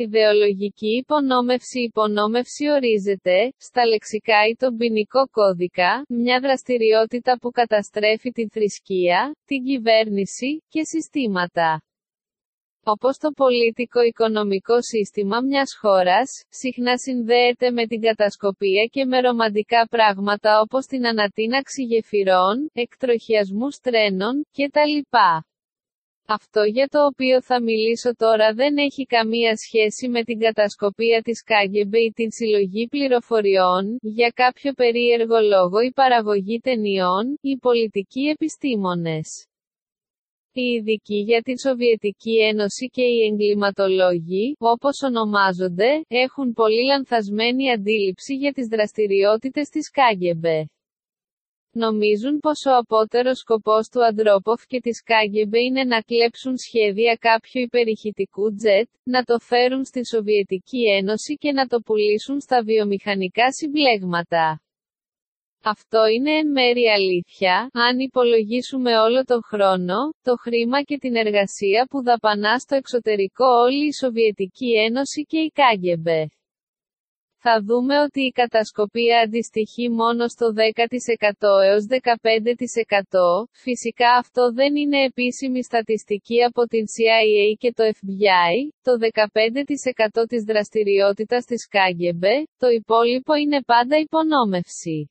Ιδεολογική υπονόμευση Υπονόμευση ορίζεται, στα λεξικά ή τον ποινικό κώδικα, μια δραστηριότητα που καταστρέφει τη θρησκεία, την κυβέρνηση και συστήματα. Όπως το πολίτικο-οικονομικό σύστημα μιας χώρας, συχνά συνδέεται με την κατασκοπία και με ρομαντικά πράγματα όπως την ανατείναξη γεφυρών, εκτροχιασμούς τρένων, κτλ. Αυτό για το οποίο θα μιλήσω τώρα δεν έχει καμία σχέση με την κατασκοπία της Κάγκεμπε ή την συλλογή πληροφοριών, για κάποιο περίεργο λόγο η παραγωγή ταινιών, οι πολιτικοί επιστήμονες. Οι ειδικοί για την Σοβιετική Ένωση και οι εγκληματολόγοι, όπως ονομάζονται, έχουν πολύ λανθασμένη αντίληψη για τις δραστηριότητες της Κάγκεμπε. Νομίζουν πως ο απότερος σκοπός του Αντρόποφ και της Κάγκεμπε είναι να κλέψουν σχέδια κάποιου υπερηχητικού τζετ, να το φέρουν στην Σοβιετική Ένωση και να το πουλήσουν στα βιομηχανικά συμπλέγματα. Αυτό είναι εν μέρη αλήθεια, αν υπολογίσουμε όλο τον χρόνο, το χρήμα και την εργασία που δαπανά στο εξωτερικό όλη η Σοβιετική Ένωση και η Κάγκεμπε θα δούμε ότι η κατασκοπία αντιστοιχεί μόνο στο 10% έως 15%. Φυσικά αυτό δεν είναι επίσημη στατιστική από την CIA και το FBI, το 15% της δραστηριότητας της Κάγκεμπε, το υπόλοιπο είναι πάντα υπονόμευση.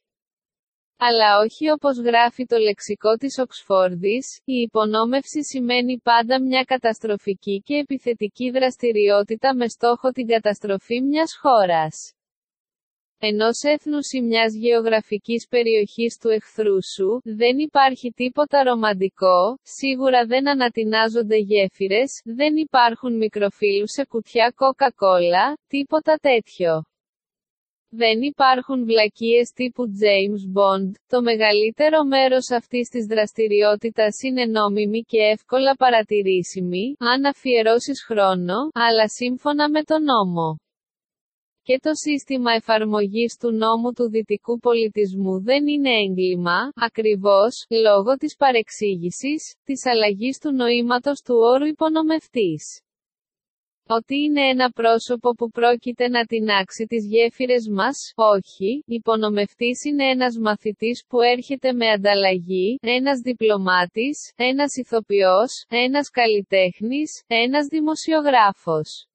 Αλλά όχι όπως γράφει το λεξικό της Οξφόρδης, η υπονόμευση σημαίνει πάντα μια καταστροφική και επιθετική δραστηριότητα με στόχο την καταστροφή μιας χώρας ενός έθνους ή μιας γεωγραφικής περιοχής του εχθρού σου, δεν υπάρχει τίποτα ρομαντικό, σίγουρα δεν ανατινάζονται γέφυρες, δεν υπάρχουν μικροφίλους σε κουτιά κόκα-κόλα, τίποτα τέτοιο. Δεν υπάρχουν βλακίες τύπου James Bond, το μεγαλύτερο μέρος αυτής της δραστηριότητας είναι νόμιμη και εύκολα παρατηρήσιμη, αν αφιερώσεις χρόνο, αλλά σύμφωνα με τον νόμο και το σύστημα εφαρμογής του νόμου του δυτικού πολιτισμού δεν είναι έγκλημα, ακριβώς, λόγω της παρεξήγησης, της αλλαγής του νοήματος του όρου υπονομευτής. Ότι είναι ένα πρόσωπο που πρόκειται να τεινάξει τις γέφυρες μας, όχι, υπονομευτής είναι ένας μαθητής που έρχεται με ανταλλαγή, ένας διπλωμάτης, ένας ηθοποιός, ένας καλλιτέχνης, ένας δημοσιογράφος.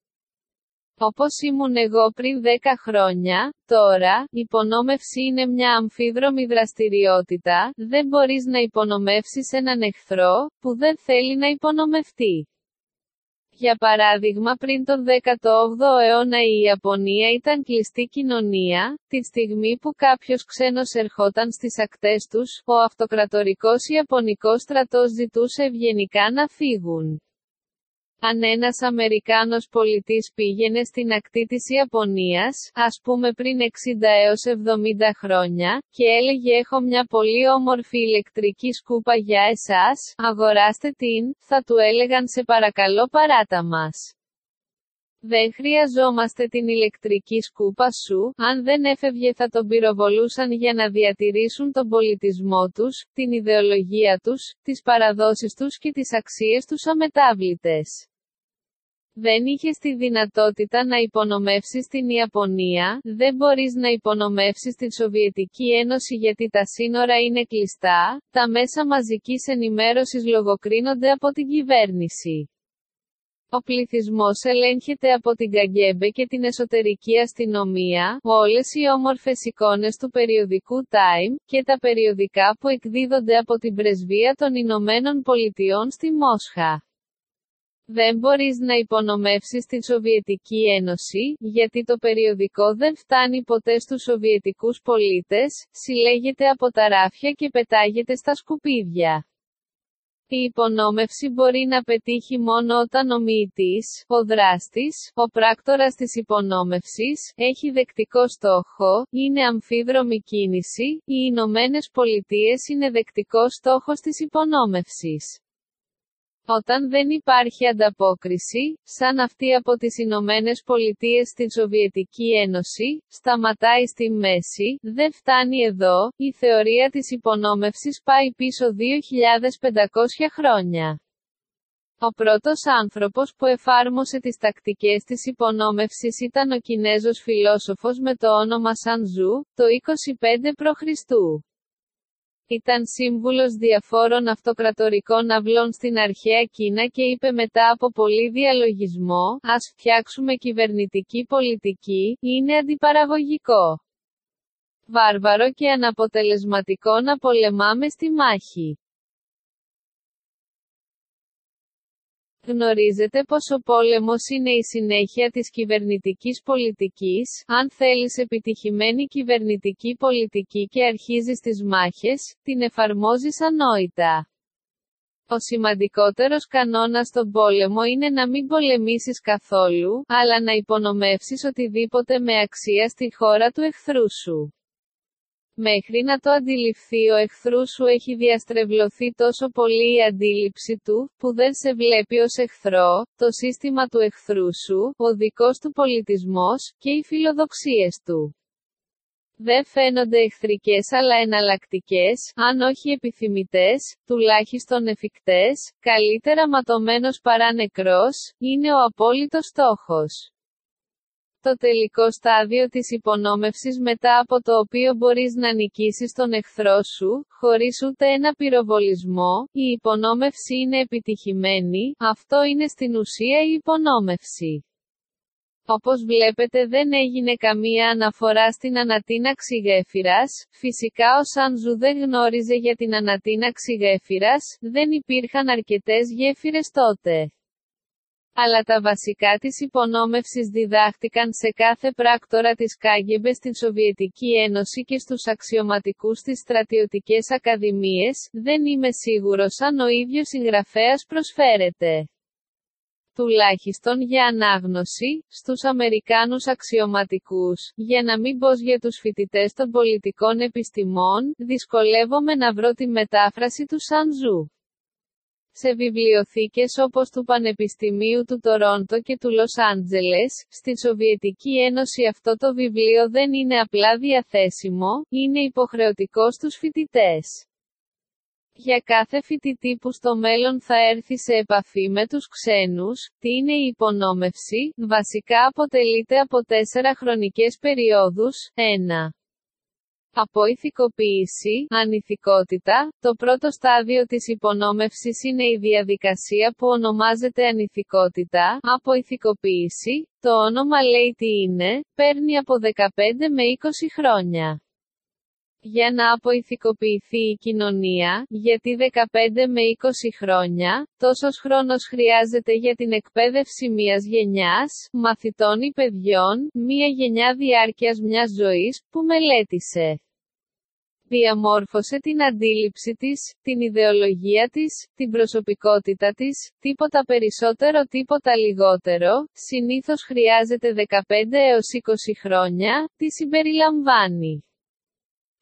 Όπως ήμουν εγώ πριν 10 χρόνια, τώρα, υπονόμευση είναι μια αμφίδρομη δραστηριότητα, δεν μπορείς να υπονομεύσεις έναν εχθρό, που δεν θέλει να υπονομευτεί. Για παράδειγμα πριν τον 18ο αιώνα η Ιαπωνία ήταν κλειστή κοινωνία, τη στιγμή που κάποιος ξένος ερχόταν στις ακτές τους, ο αυτοκρατορικός Ιαπωνικός στρατός ζητούσε ευγενικά να φύγουν. Αν ένας Αμερικάνος πολιτής πήγαινε στην ακτή της Ιαπωνίας, ας πούμε πριν 60 έως 70 χρόνια, και έλεγε έχω μια πολύ όμορφη ηλεκτρική σκούπα για εσάς, αγοράστε την, θα του έλεγαν σε παρακαλώ παράτα μας. Δεν χρειαζόμαστε την ηλεκτρική σκούπα σου, αν δεν έφευγε θα τον πυροβολούσαν για να διατηρήσουν τον πολιτισμό τους, την ιδεολογία τους, τις παραδόσεις τους και τις αξίες τους αμετάβλητες. Δεν είχες τη δυνατότητα να υπονομεύσεις την Ιαπωνία, δεν μπορείς να υπονομεύσεις την Σοβιετική Ένωση γιατί τα σύνορα είναι κλειστά, τα μέσα μαζικής ενημέρωσης λογοκρίνονται από την κυβέρνηση. Ο πληθυσμός ελέγχεται από την Καγκέμπε και την εσωτερική αστυνομία, όλες οι όμορφες εικόνες του περιοδικού Time, και τα περιοδικά που εκδίδονται από την Πρεσβεία των Ηνωμένων Πολιτειών στη Μόσχα. Δεν μπορείς να υπονομεύσεις την Σοβιετική Ένωση, γιατί το περιοδικό δεν φτάνει ποτέ στους Σοβιετικούς πολίτες, συλλέγεται από τα ράφια και πετάγεται στα σκουπίδια. Η υπονόμευση μπορεί να πετύχει μόνο όταν ο μοιητής, ο δράστης, ο πράκτορας της υπονόμευσης, έχει δεκτικό στόχο, είναι αμφίδρομη κίνηση, οι Ηνωμένες Πολιτείες είναι δεκτικό στόχος της υπονόμευσης. Όταν δεν υπάρχει ανταπόκριση, σαν αυτή από τις Ηνωμένες Πολιτείες στην Σοβιετική Ένωση, σταματάει στη μέση, δεν φτάνει εδώ, η θεωρία της υπονόμευσης πάει πίσω 2.500 χρόνια. Ο πρώτος άνθρωπος που εφάρμοσε τις τακτικές της υπονόμευσης ήταν ο Κινέζος φιλόσοφος με το όνομα Σανζού, το 25 π.Χ. Ήταν σύμβουλος διαφόρων αυτοκρατορικών αυλών στην αρχαία Κίνα και είπε μετά από πολύ διαλογισμό «Ας φτιάξουμε κυβερνητική πολιτική, είναι αντιπαραγωγικό. Βάρβαρο και αναποτελεσματικό να πολεμάμε στη μάχη». Γνωρίζετε πως ο πόλεμος είναι η συνέχεια της κυβερνητικής πολιτικής, αν θέλεις επιτυχημένη κυβερνητική πολιτική και αρχίζεις τις μάχες, την εφαρμόζεις ανόητα. Ο σημαντικότερος κανόνας στον πόλεμο είναι να μην πολεμήσεις καθόλου, αλλά να υπονομεύσεις οτιδήποτε με αξία στη χώρα του εχθρού σου. Μέχρι να το αντιληφθεί ο εχθρού σου έχει διαστρεβλωθεί τόσο πολύ η αντίληψη του, που δεν σε βλέπει ως εχθρό, το σύστημα του εχθρού σου, ο δικός του πολιτισμός, και οι φιλοδοξίες του. Δεν φαίνονται εχθρικές αλλά εναλλακτικές, αν όχι επιθυμητές, τουλάχιστον εφικτές, καλύτερα ματωμένος παρά νεκρός, είναι ο απόλυτος στόχος το τελικό στάδιο της υπονόμευσης μετά από το οποίο μπορείς να νικήσεις τον εχθρό σου, χωρίς ούτε ένα πυροβολισμό, η υπονόμευση είναι επιτυχημένη, αυτό είναι στην ουσία η υπονόμευση. Όπως βλέπετε δεν έγινε καμία αναφορά στην ανατείναξη γέφυρας, φυσικά ο Σάνζου δεν γνώριζε για την ανατείναξη γέφυρας, δεν υπήρχαν αρκετές γέφυρες τότε αλλά τα βασικά της υπονόμευσης διδάχτηκαν σε κάθε πράκτορα της Κάγκεμπε στην Σοβιετική Ένωση και στους αξιωματικούς της στρατιωτικές ακαδημίες, δεν είμαι σίγουρος αν ο ίδιος συγγραφέας προσφέρεται. Τουλάχιστον για ανάγνωση, στους Αμερικάνους αξιωματικούς, για να μην πω για τους φοιτητές των πολιτικών επιστημών, δυσκολεύομαι να βρω τη μετάφραση του Σανζού σε βιβλιοθήκες όπως του Πανεπιστημίου του Τορόντο και του Λος Άντζελες, στην Σοβιετική Ένωση αυτό το βιβλίο δεν είναι απλά διαθέσιμο, είναι υποχρεωτικό στους φοιτητές. Για κάθε φοιτητή που στο μέλλον θα έρθει σε επαφή με τους ξένους, τι είναι η υπονόμευση, βασικά αποτελείται από τέσσερα χρονικές περιόδους, 1. Αποηθικοποίηση, ανηθικότητα, το πρώτο στάδιο της υπονόμευσης είναι η διαδικασία που ονομάζεται ανηθικότητα, αποηθικοποίηση, το όνομα λέει τι είναι, παίρνει από 15 με 20 χρόνια. Για να αποηθικοποιηθεί η κοινωνία, γιατί 15 με 20 χρόνια, τόσος χρόνος χρειάζεται για την εκπαίδευση μιας γενιάς, μαθητών ή παιδιών, μια γενιά διάρκειας μιας ζωής, που μελέτησε διαμόρφωσε την αντίληψη της, την ιδεολογία της, την προσωπικότητα της, τίποτα περισσότερο τίποτα λιγότερο, συνήθως χρειάζεται 15 έως 20 χρόνια, τη συμπεριλαμβάνει.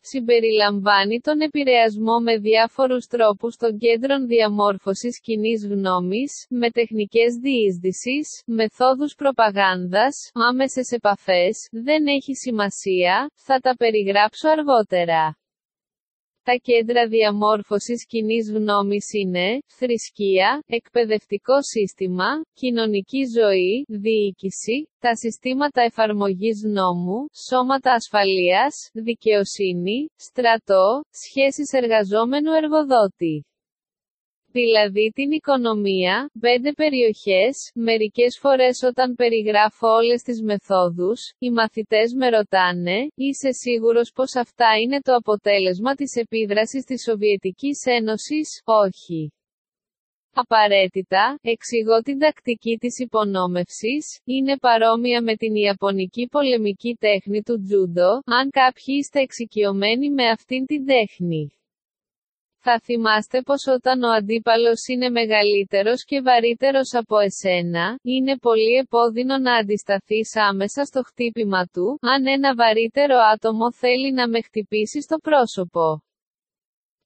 Συμπεριλαμβάνει τον επηρεασμό με διάφορους τρόπους των κέντρων διαμόρφωσης κοινή γνώμης, με τεχνικές διείσδυσης, μεθόδους προπαγάνδας, άμεσες επαφές, δεν έχει σημασία, θα τα περιγράψω αργότερα. Τα κέντρα διαμόρφωσης κοινή γνώμης είναι, θρησκεία, εκπαιδευτικό σύστημα, κοινωνική ζωή, διοίκηση, τα συστήματα εφαρμογής νόμου, σώματα ασφαλείας, δικαιοσύνη, στρατό, σχέσεις εργαζόμενου-εργοδότη δηλαδή την οικονομία, πέντε περιοχές, μερικές φορές όταν περιγράφω όλες τις μεθόδους, οι μαθητές με ρωτάνε, είσαι σίγουρος πως αυτά είναι το αποτέλεσμα της επίδρασης της Σοβιετικής Ένωσης, όχι. Απαραίτητα, εξηγώ την τακτική της υπονόμευσης, είναι παρόμοια με την Ιαπωνική πολεμική τέχνη του τζούντο, αν κάποιοι είστε εξοικειωμένοι με αυτήν την τέχνη. Θα θυμάστε πως όταν ο αντίπαλος είναι μεγαλύτερος και βαρύτερος από εσένα, είναι πολύ επώδυνο να αντισταθείς άμεσα στο χτύπημα του, αν ένα βαρύτερο άτομο θέλει να με χτυπήσει στο πρόσωπο.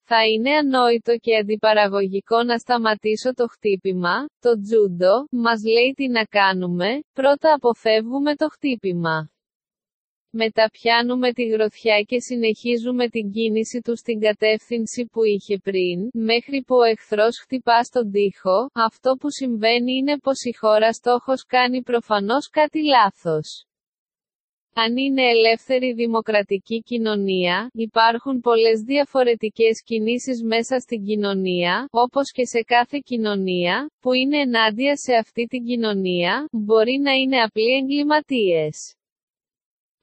Θα είναι ανόητο και αντιπαραγωγικό να σταματήσω το χτύπημα, το τζούντο, μας λέει τι να κάνουμε, πρώτα αποφεύγουμε το χτύπημα. Μετά πιάνουμε τη γροθιά και συνεχίζουμε την κίνηση του στην κατεύθυνση που είχε πριν, μέχρι που ο εχθρός χτυπά στον τοίχο, αυτό που συμβαίνει είναι πως η χώρα στόχος κάνει προφανώς κάτι λάθος. Αν είναι ελεύθερη δημοκρατική κοινωνία, υπάρχουν πολλές διαφορετικές κινήσεις μέσα στην κοινωνία, όπως και σε κάθε κοινωνία, που είναι ενάντια σε αυτή την κοινωνία, μπορεί να είναι απλοί εγκληματίες.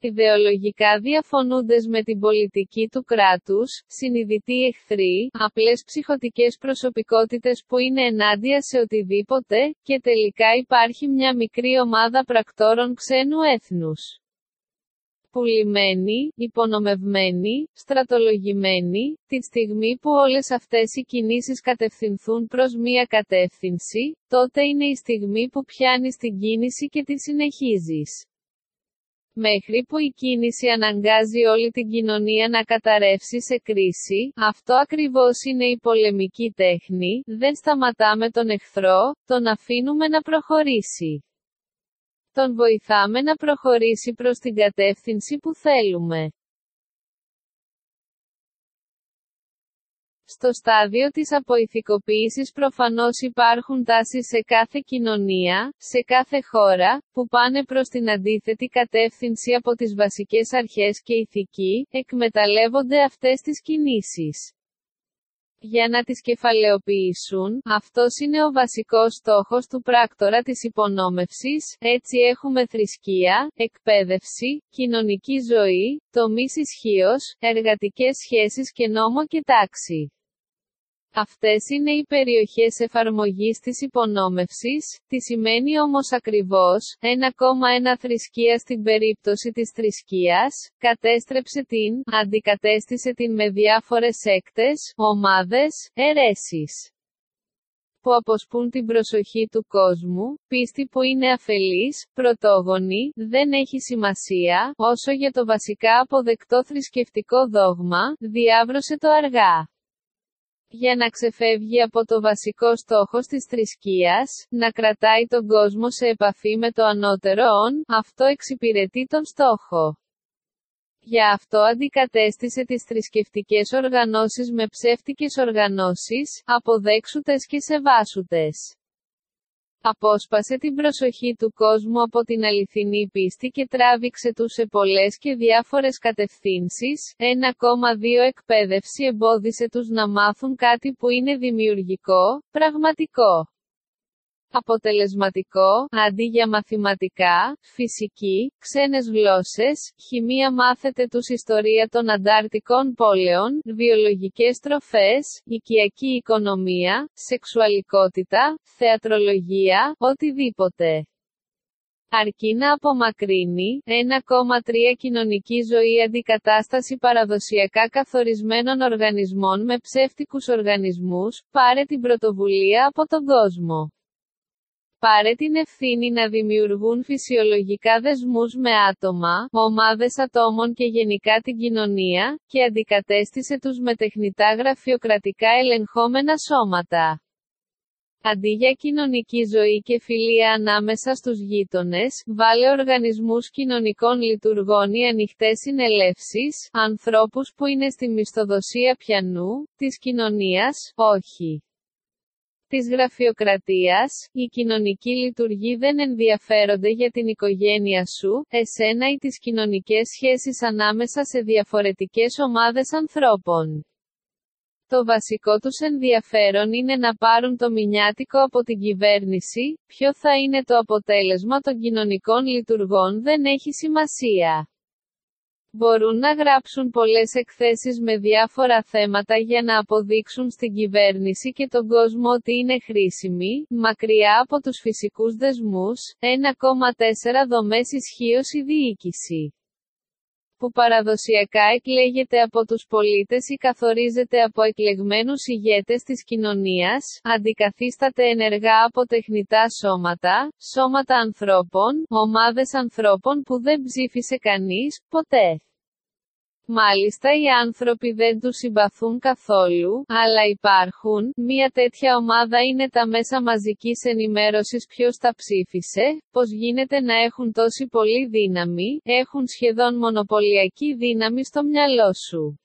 Ιδεολογικά διαφωνούντες με την πολιτική του κράτους, συνειδητοί εχθροί, απλές ψυχοτικές προσωπικότητες που είναι ενάντια σε οτιδήποτε, και τελικά υπάρχει μια μικρή ομάδα πρακτόρων ξένου έθνους πουλημένοι, υπονομευμένοι, στρατολογημένοι, τη στιγμή που όλες αυτές οι κινήσεις κατευθυνθούν προς μία κατεύθυνση, τότε είναι η στιγμή που πιάνεις την κίνηση και τη συνεχίζεις. Μέχρι που η κίνηση αναγκάζει όλη την κοινωνία να καταρρεύσει σε κρίση, αυτό ακριβώς είναι η πολεμική τέχνη, δεν σταματάμε τον εχθρό, τον αφήνουμε να προχωρήσει τον βοηθάμε να προχωρήσει προς την κατεύθυνση που θέλουμε. Στο στάδιο της αποηθικοποίησης προφανώς υπάρχουν τάσεις σε κάθε κοινωνία, σε κάθε χώρα, που πάνε προς την αντίθετη κατεύθυνση από τις βασικές αρχές και ηθική, εκμεταλλεύονται αυτές τις κινήσεις για να τις κεφαλαιοποιήσουν, αυτός είναι ο βασικός στόχος του πράκτορα της υπονόμευσης, έτσι έχουμε θρησκεία, εκπαίδευση, κοινωνική ζωή, τομείς ισχύως, εργατικές σχέσεις και νόμο και τάξη. Αυτές είναι οι περιοχές εφαρμογής της υπονόμευσης, τι σημαίνει όμως ακριβώς, 1,1 θρησκεία στην περίπτωση της θρησκείας, κατέστρεψε την, αντικατέστησε την με διάφορες έκτες, ομάδες, αιρέσεις που αποσπούν την προσοχή του κόσμου, πίστη που είναι αφελής, πρωτόγονη, δεν έχει σημασία, όσο για το βασικά αποδεκτό θρησκευτικό δόγμα, διάβρωσε το αργά για να ξεφεύγει από το βασικό στόχο της θρησκείας, να κρατάει τον κόσμο σε επαφή με το ανώτερο όν, αυτό εξυπηρετεί τον στόχο. Για αυτό αντικατέστησε τις θρησκευτικές οργανώσεις με ψεύτικες οργανώσεις, αποδέξουτες και σεβάσουτες απόσπασε την προσοχή του κόσμου από την αληθινή πίστη και τράβηξε τους σε πολλές και διάφορες κατευθύνσεις. 1,2 εκπαίδευση εμπόδισε τους να μάθουν κάτι που είναι δημιουργικό, πραγματικό αποτελεσματικό, αντί για μαθηματικά, φυσική, ξένες γλώσσες, χημεία μάθετε τους ιστορία των αντάρτικων πόλεων, βιολογικές τροφές, οικιακή οικονομία, σεξουαλικότητα, θεατρολογία, οτιδήποτε. Αρκεί να απομακρύνει, 1,3 κοινωνική ζωή αντικατάσταση παραδοσιακά καθορισμένων οργανισμών με ψεύτικους οργανισμούς, πάρε την πρωτοβουλία από τον κόσμο πάρε την ευθύνη να δημιουργούν φυσιολογικά δεσμούς με άτομα, ομάδες ατόμων και γενικά την κοινωνία, και αντικατέστησε τους με τεχνητά γραφειοκρατικά ελεγχόμενα σώματα. Αντί για κοινωνική ζωή και φιλία ανάμεσα στους γείτονες, βάλε οργανισμούς κοινωνικών λειτουργών ή ανοιχτές συνελεύσεις, ανθρώπους που είναι στη μισθοδοσία πιανού, της κοινωνίας, όχι της γραφειοκρατίας, οι κοινωνικοί λειτουργοί δεν ενδιαφέρονται για την οικογένεια σου, εσένα ή τις κοινωνικές σχέσεις ανάμεσα σε διαφορετικές ομάδες ανθρώπων. Το βασικό τους ενδιαφέρον είναι να πάρουν το μηνιάτικο από την κυβέρνηση, ποιο θα είναι το αποτέλεσμα των κοινωνικών λειτουργών δεν έχει σημασία. Μπορούν να γράψουν πολλές εκθέσεις με διάφορα θέματα για να αποδείξουν στην κυβέρνηση και τον κόσμο ότι είναι χρήσιμοι, μακριά από τους φυσικούς δεσμούς, 1,4 δομές ισχύω η διοίκηση που παραδοσιακά εκλέγεται από τους πολίτες ή καθορίζεται από εκλεγμένους ηγέτες της κοινωνίας, αντικαθίσταται ενεργά από τεχνητά σώματα, σώματα ανθρώπων, ομάδες ανθρώπων που δεν ψήφισε κανείς, ποτέ. Μάλιστα οι άνθρωποι δεν τους συμπαθούν καθόλου, αλλά υπάρχουν, μια τέτοια ομάδα είναι τα μέσα μαζικής ενημέρωσης ποιος τα ψήφισε, πως γίνεται να έχουν τόση πολύ δύναμη, έχουν σχεδόν μονοπωλιακή δύναμη στο μυαλό σου.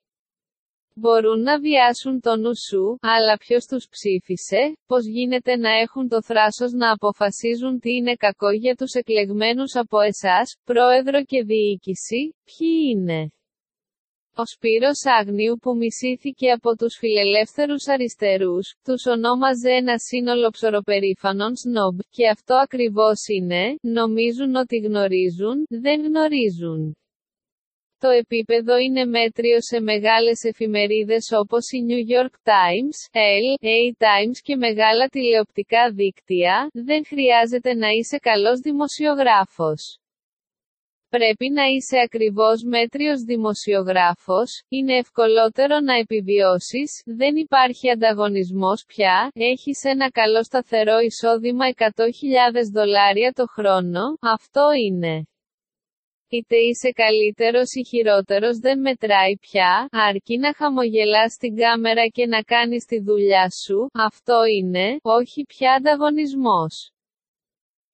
Μπορούν να βιάσουν το νου σου, αλλά ποιος τους ψήφισε, πως γίνεται να έχουν το θράσος να αποφασίζουν τι είναι κακό για τους εκλεγμένους από εσάς, πρόεδρο και διοίκηση, ποιοι είναι; Ο Σπύρος Άγνιου που μισήθηκε από τους φιλελεύθερους αριστερούς, τους ονόμαζε ένα σύνολο ψωροπερήφανων σνόμπ, και αυτό ακριβώς είναι, νομίζουν ότι γνωρίζουν, δεν γνωρίζουν. Το επίπεδο είναι μέτριο σε μεγάλες εφημερίδες όπως η New York Times, LA Times και μεγάλα τηλεοπτικά δίκτυα, δεν χρειάζεται να είσαι καλός δημοσιογράφος. Πρέπει να είσαι ακριβώς μέτριος δημοσιογράφος, είναι ευκολότερο να επιβιώσεις, δεν υπάρχει ανταγωνισμός πια, έχεις ένα καλό σταθερό εισόδημα 100.000 δολάρια το χρόνο, αυτό είναι. Είτε είσαι καλύτερος ή χειρότερος δεν μετράει πια, αρκεί να χαμογελάς στην κάμερα και να κάνεις τη δουλειά σου, αυτό είναι, όχι πια ανταγωνισμός.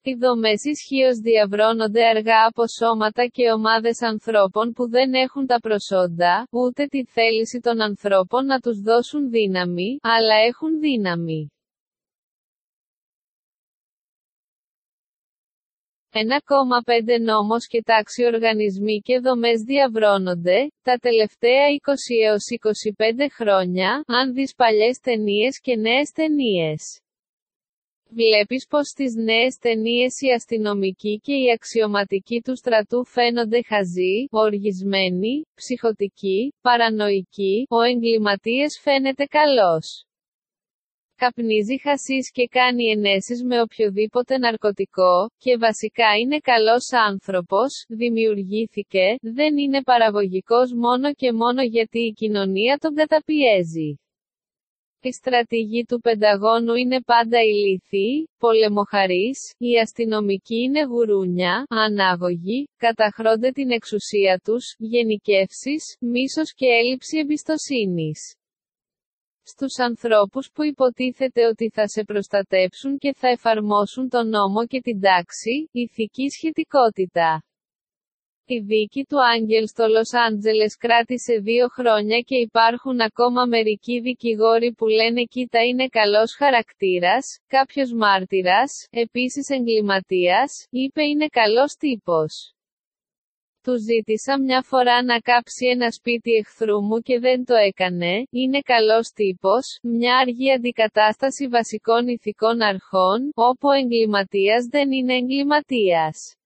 Οι δομές ισχύως διαβρώνονται αργά από σώματα και ομάδες ανθρώπων που δεν έχουν τα προσόντα, ούτε τη θέληση των ανθρώπων να τους δώσουν δύναμη, αλλά έχουν δύναμη. 1,5 νόμος και τάξη οργανισμοί και δομές διαβρώνονται, τα τελευταία 20 έως 25 χρόνια, αν δεις παλιές ταινίες και νέες ταινίες. Βλέπεις πως στις νέες ταινίες οι αστυνομικοί και οι αξιωματικοί του στρατού φαίνονται χαζοί, οργισμένοι, ψυχοτικοί, παρανοϊκοί, ο εγκληματίες φαίνεται καλός. Καπνίζει χασίς και κάνει ενέσεις με οποιοδήποτε ναρκωτικό, και βασικά είναι καλός άνθρωπος, δημιουργήθηκε, δεν είναι παραγωγικός μόνο και μόνο γιατί η κοινωνία τον καταπιέζει. Οι στρατηγοί του Πενταγώνου είναι πάντα ηλίθιοι, πολεμοχαρείς, οι αστυνομικοί είναι γουρούνια, ανάγωγοι, καταχρώνται την εξουσία τους, γενικεύσεις, μίσος και έλλειψη εμπιστοσύνης. Στους ανθρώπους που υποτίθεται ότι θα σε προστατέψουν και θα εφαρμόσουν τον νόμο και την τάξη, ηθική σχετικότητα. Η δίκη του Άγγελ στο Λος Άντζελες κράτησε δύο χρόνια και υπάρχουν ακόμα μερικοί δικηγόροι που λένε κοίτα είναι καλός χαρακτήρας, κάποιος μάρτυρας, επίσης εγκληματίας, είπε είναι καλός τύπος. Του ζήτησα μια φορά να κάψει ένα σπίτι εχθρού μου και δεν το έκανε, είναι καλός τύπος, μια αργή αντικατάσταση βασικών ηθικών αρχών, όπου ο εγκληματίας δεν είναι εγκληματίας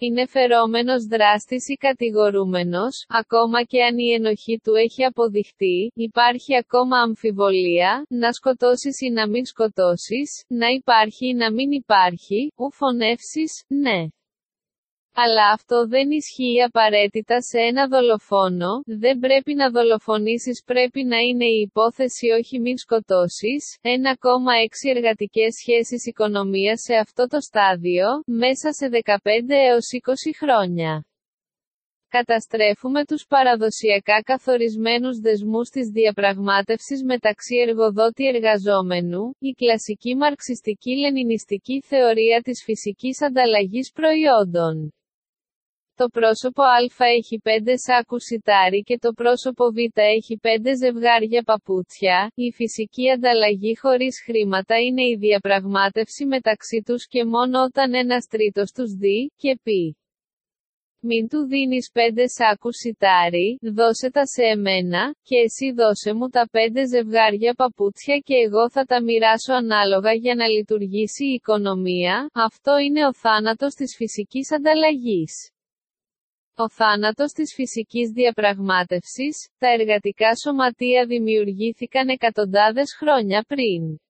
είναι φερόμενος δράστης ή κατηγορούμενος, ακόμα και αν η ενοχή του έχει αποδειχτεί, υπάρχει ακόμα αμφιβολία, να σκοτώσεις ή να μην σκοτώσεις, να υπάρχει ή να μην υπάρχει, ου φωνεύσεις, ναι. Αλλά αυτό δεν ισχύει απαραίτητα σε ένα δολοφόνο, δεν πρέπει να δολοφονήσεις πρέπει να είναι η υπόθεση όχι μην σκοτώσεις, 1,6 εργατικές σχέσεις οικονομίας σε αυτό το στάδιο, μέσα σε 15 έως 20 χρόνια. Καταστρέφουμε τους παραδοσιακά καθορισμένους δεσμούς της διαπραγμάτευσης μεταξύ εργοδότη-εργαζόμενου, η κλασική μαρξιστική λενινιστική θεωρία της φυσικής ανταλλαγής προϊόντων. Το πρόσωπο Α έχει 5 σάκους σιτάρι και το πρόσωπο Β έχει 5 ζευγάρια παπούτσια. Η φυσική ανταλλαγή χωρίς χρήματα είναι η διαπραγμάτευση μεταξύ τους και μόνο όταν ένας τρίτος τους δει και πει. Μην του δίνεις πέντε σάκους σιτάρι, δώσε τα σε εμένα, και εσύ δώσε μου τα πέντε ζευγάρια παπούτσια και εγώ θα τα μοιράσω ανάλογα για να λειτουργήσει η οικονομία, αυτό είναι ο θάνατος της φυσικής ανταλλαγής. Ο θάνατος της φυσικής διαπραγμάτευσης, τα εργατικά σωματεία δημιουργήθηκαν εκατοντάδες χρόνια πριν.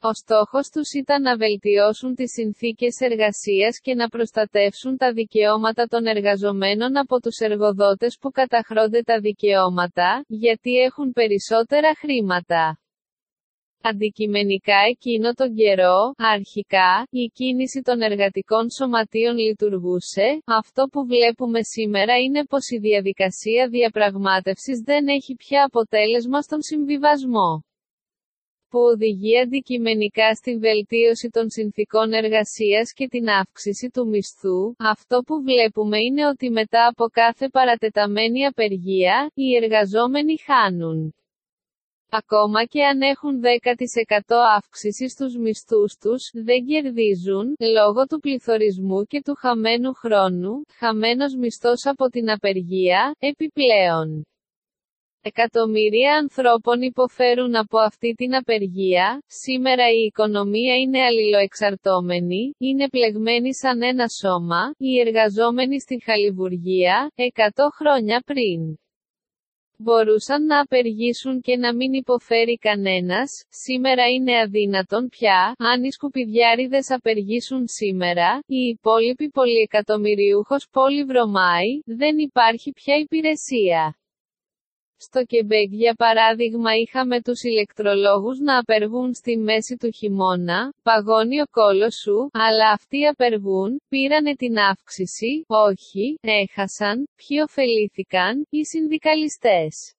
Ο στόχος τους ήταν να βελτιώσουν τις συνθήκες εργασίας και να προστατεύσουν τα δικαιώματα των εργαζομένων από τους εργοδότες που καταχρώνται τα δικαιώματα, γιατί έχουν περισσότερα χρήματα. Αντικειμενικά εκείνο τον καιρό, αρχικά, η κίνηση των εργατικών σωματείων λειτουργούσε, αυτό που βλέπουμε σήμερα είναι πως η διαδικασία διαπραγμάτευσης δεν έχει πια αποτέλεσμα στον συμβιβασμό που οδηγεί αντικειμενικά στην βελτίωση των συνθήκων εργασίας και την αύξηση του μισθού, αυτό που βλέπουμε είναι ότι μετά από κάθε παρατεταμένη απεργία, οι εργαζόμενοι χάνουν. Ακόμα και αν έχουν 10% αύξηση στους μισθούς τους, δεν κερδίζουν, λόγω του πληθωρισμού και του χαμένου χρόνου, χαμένος μισθός από την απεργία, επιπλέον. Εκατομμύρια ανθρώπων υποφέρουν από αυτή την απεργία, σήμερα η οικονομία είναι αλληλοεξαρτώμενη, είναι πλεγμένη σαν ένα σώμα, οι εργαζόμενοι στην χαλιβουργία, 100 χρόνια πριν μπορούσαν να απεργήσουν και να μην υποφέρει κανένας, σήμερα είναι αδύνατον πια, αν οι σκουπιδιάριδες απεργήσουν σήμερα, η υπόλοιπη πολυεκατομμυριούχος πόλη βρωμάει, δεν υπάρχει πια υπηρεσία. Στο Κεμπέκ για παράδειγμα είχαμε τους ηλεκτρολόγους να απεργούν στη μέση του χειμώνα, παγώνει ο κόλος σου, αλλά αυτοί απεργούν, πήρανε την αύξηση, όχι, έχασαν, ποιοι ωφελήθηκαν, οι συνδικαλιστές.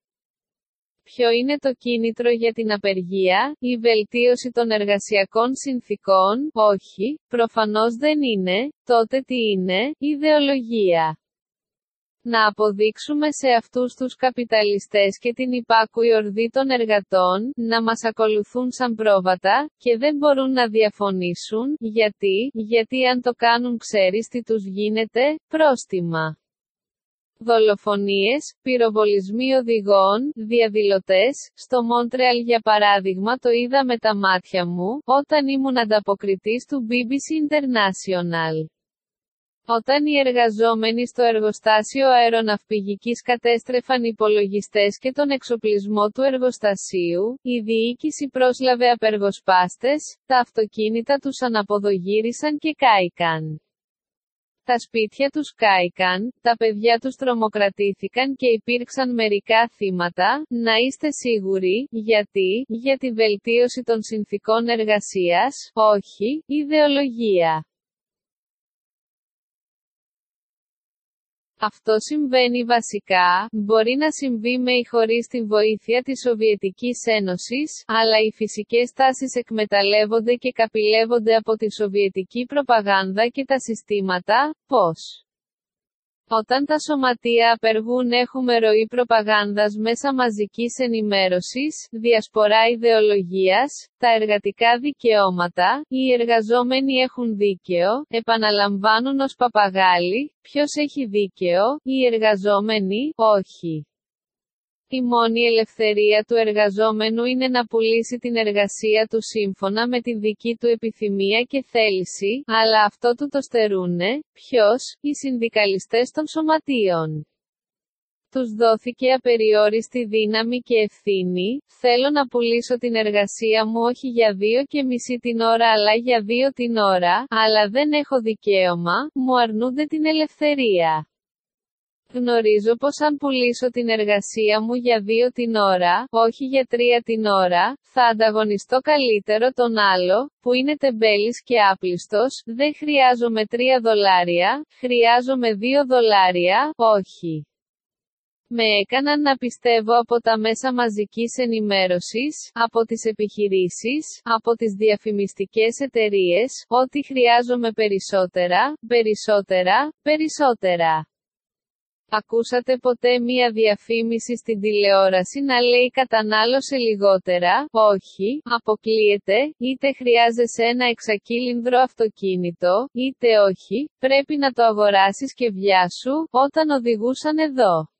Ποιο είναι το κίνητρο για την απεργία, η βελτίωση των εργασιακών συνθήκων, όχι, προφανώς δεν είναι, τότε τι είναι, ιδεολογία να αποδείξουμε σε αυτούς τους καπιταλιστές και την υπάκουη ορδή των εργατών, να μας ακολουθούν σαν πρόβατα, και δεν μπορούν να διαφωνήσουν, γιατί, γιατί αν το κάνουν ξέρεις τι τους γίνεται, πρόστιμα. Δολοφονίες, πυροβολισμοί οδηγών, διαδηλωτές, στο Μόντρεαλ για παράδειγμα το είδα με τα μάτια μου, όταν ήμουν ανταποκριτής του BBC International. Όταν οι εργαζόμενοι στο εργοστάσιο αεροναυπηγικής κατέστρεφαν υπολογιστές και τον εξοπλισμό του εργοστασίου, η διοίκηση πρόσλαβε απεργοσπάστες, τα αυτοκίνητα τους αναποδογύρισαν και κάηκαν. Τα σπίτια τους κάηκαν, τα παιδιά τους τρομοκρατήθηκαν και υπήρξαν μερικά θύματα, να είστε σίγουροι, γιατί, για τη βελτίωση των συνθήκων εργασίας, όχι, ιδεολογία. Αυτό συμβαίνει βασικά, μπορεί να συμβεί με ή χωρίς την βοήθεια της Σοβιετικής Ένωσης, αλλά οι φυσικές τάσεις εκμεταλλεύονται και καπηλεύονται από τη Σοβιετική προπαγάνδα και τα συστήματα, πώς; Όταν τα σωματεία απεργούν έχουμε ροή προπαγάνδας μέσα μαζικής ενημέρωσης, διασπορά ιδεολογίας, τα εργατικά δικαιώματα, οι εργαζόμενοι έχουν δίκαιο, επαναλαμβάνουν ως παπαγάλοι, ποιος έχει δίκαιο, οι εργαζόμενοι, όχι. Η μόνη ελευθερία του εργαζόμενου είναι να πουλήσει την εργασία του σύμφωνα με τη δική του επιθυμία και θέληση, αλλά αυτό του το στερούνε, ποιος, οι συνδικαλιστές των σωματείων. Τους δόθηκε απεριόριστη δύναμη και ευθύνη, θέλω να πουλήσω την εργασία μου όχι για δύο και μισή την ώρα αλλά για δύο την ώρα, αλλά δεν έχω δικαίωμα, μου αρνούνται την ελευθερία. Γνωρίζω πως αν πουλήσω την εργασία μου για δύο την ώρα, όχι για τρία την ώρα, θα ανταγωνιστώ καλύτερο τον άλλο, που είναι τεμπέλης και άπλιστος, δεν χρειάζομαι τρία δολάρια, χρειάζομαι δύο δολάρια, όχι. Με έκαναν να πιστεύω από τα μέσα μαζικής ενημέρωσης, από τις επιχειρήσεις, από τις διαφημιστικές εταιρείες, ότι χρειάζομαι περισσότερα, περισσότερα, περισσότερα. Ακούσατε ποτέ μία διαφήμιση στην τηλεόραση να λέει κατανάλωσε λιγότερα, όχι, αποκλείεται, είτε χρειάζεσαι ένα εξακύλινδρο αυτοκίνητο, είτε όχι, πρέπει να το αγοράσεις και βιάσου, όταν οδηγούσαν εδώ.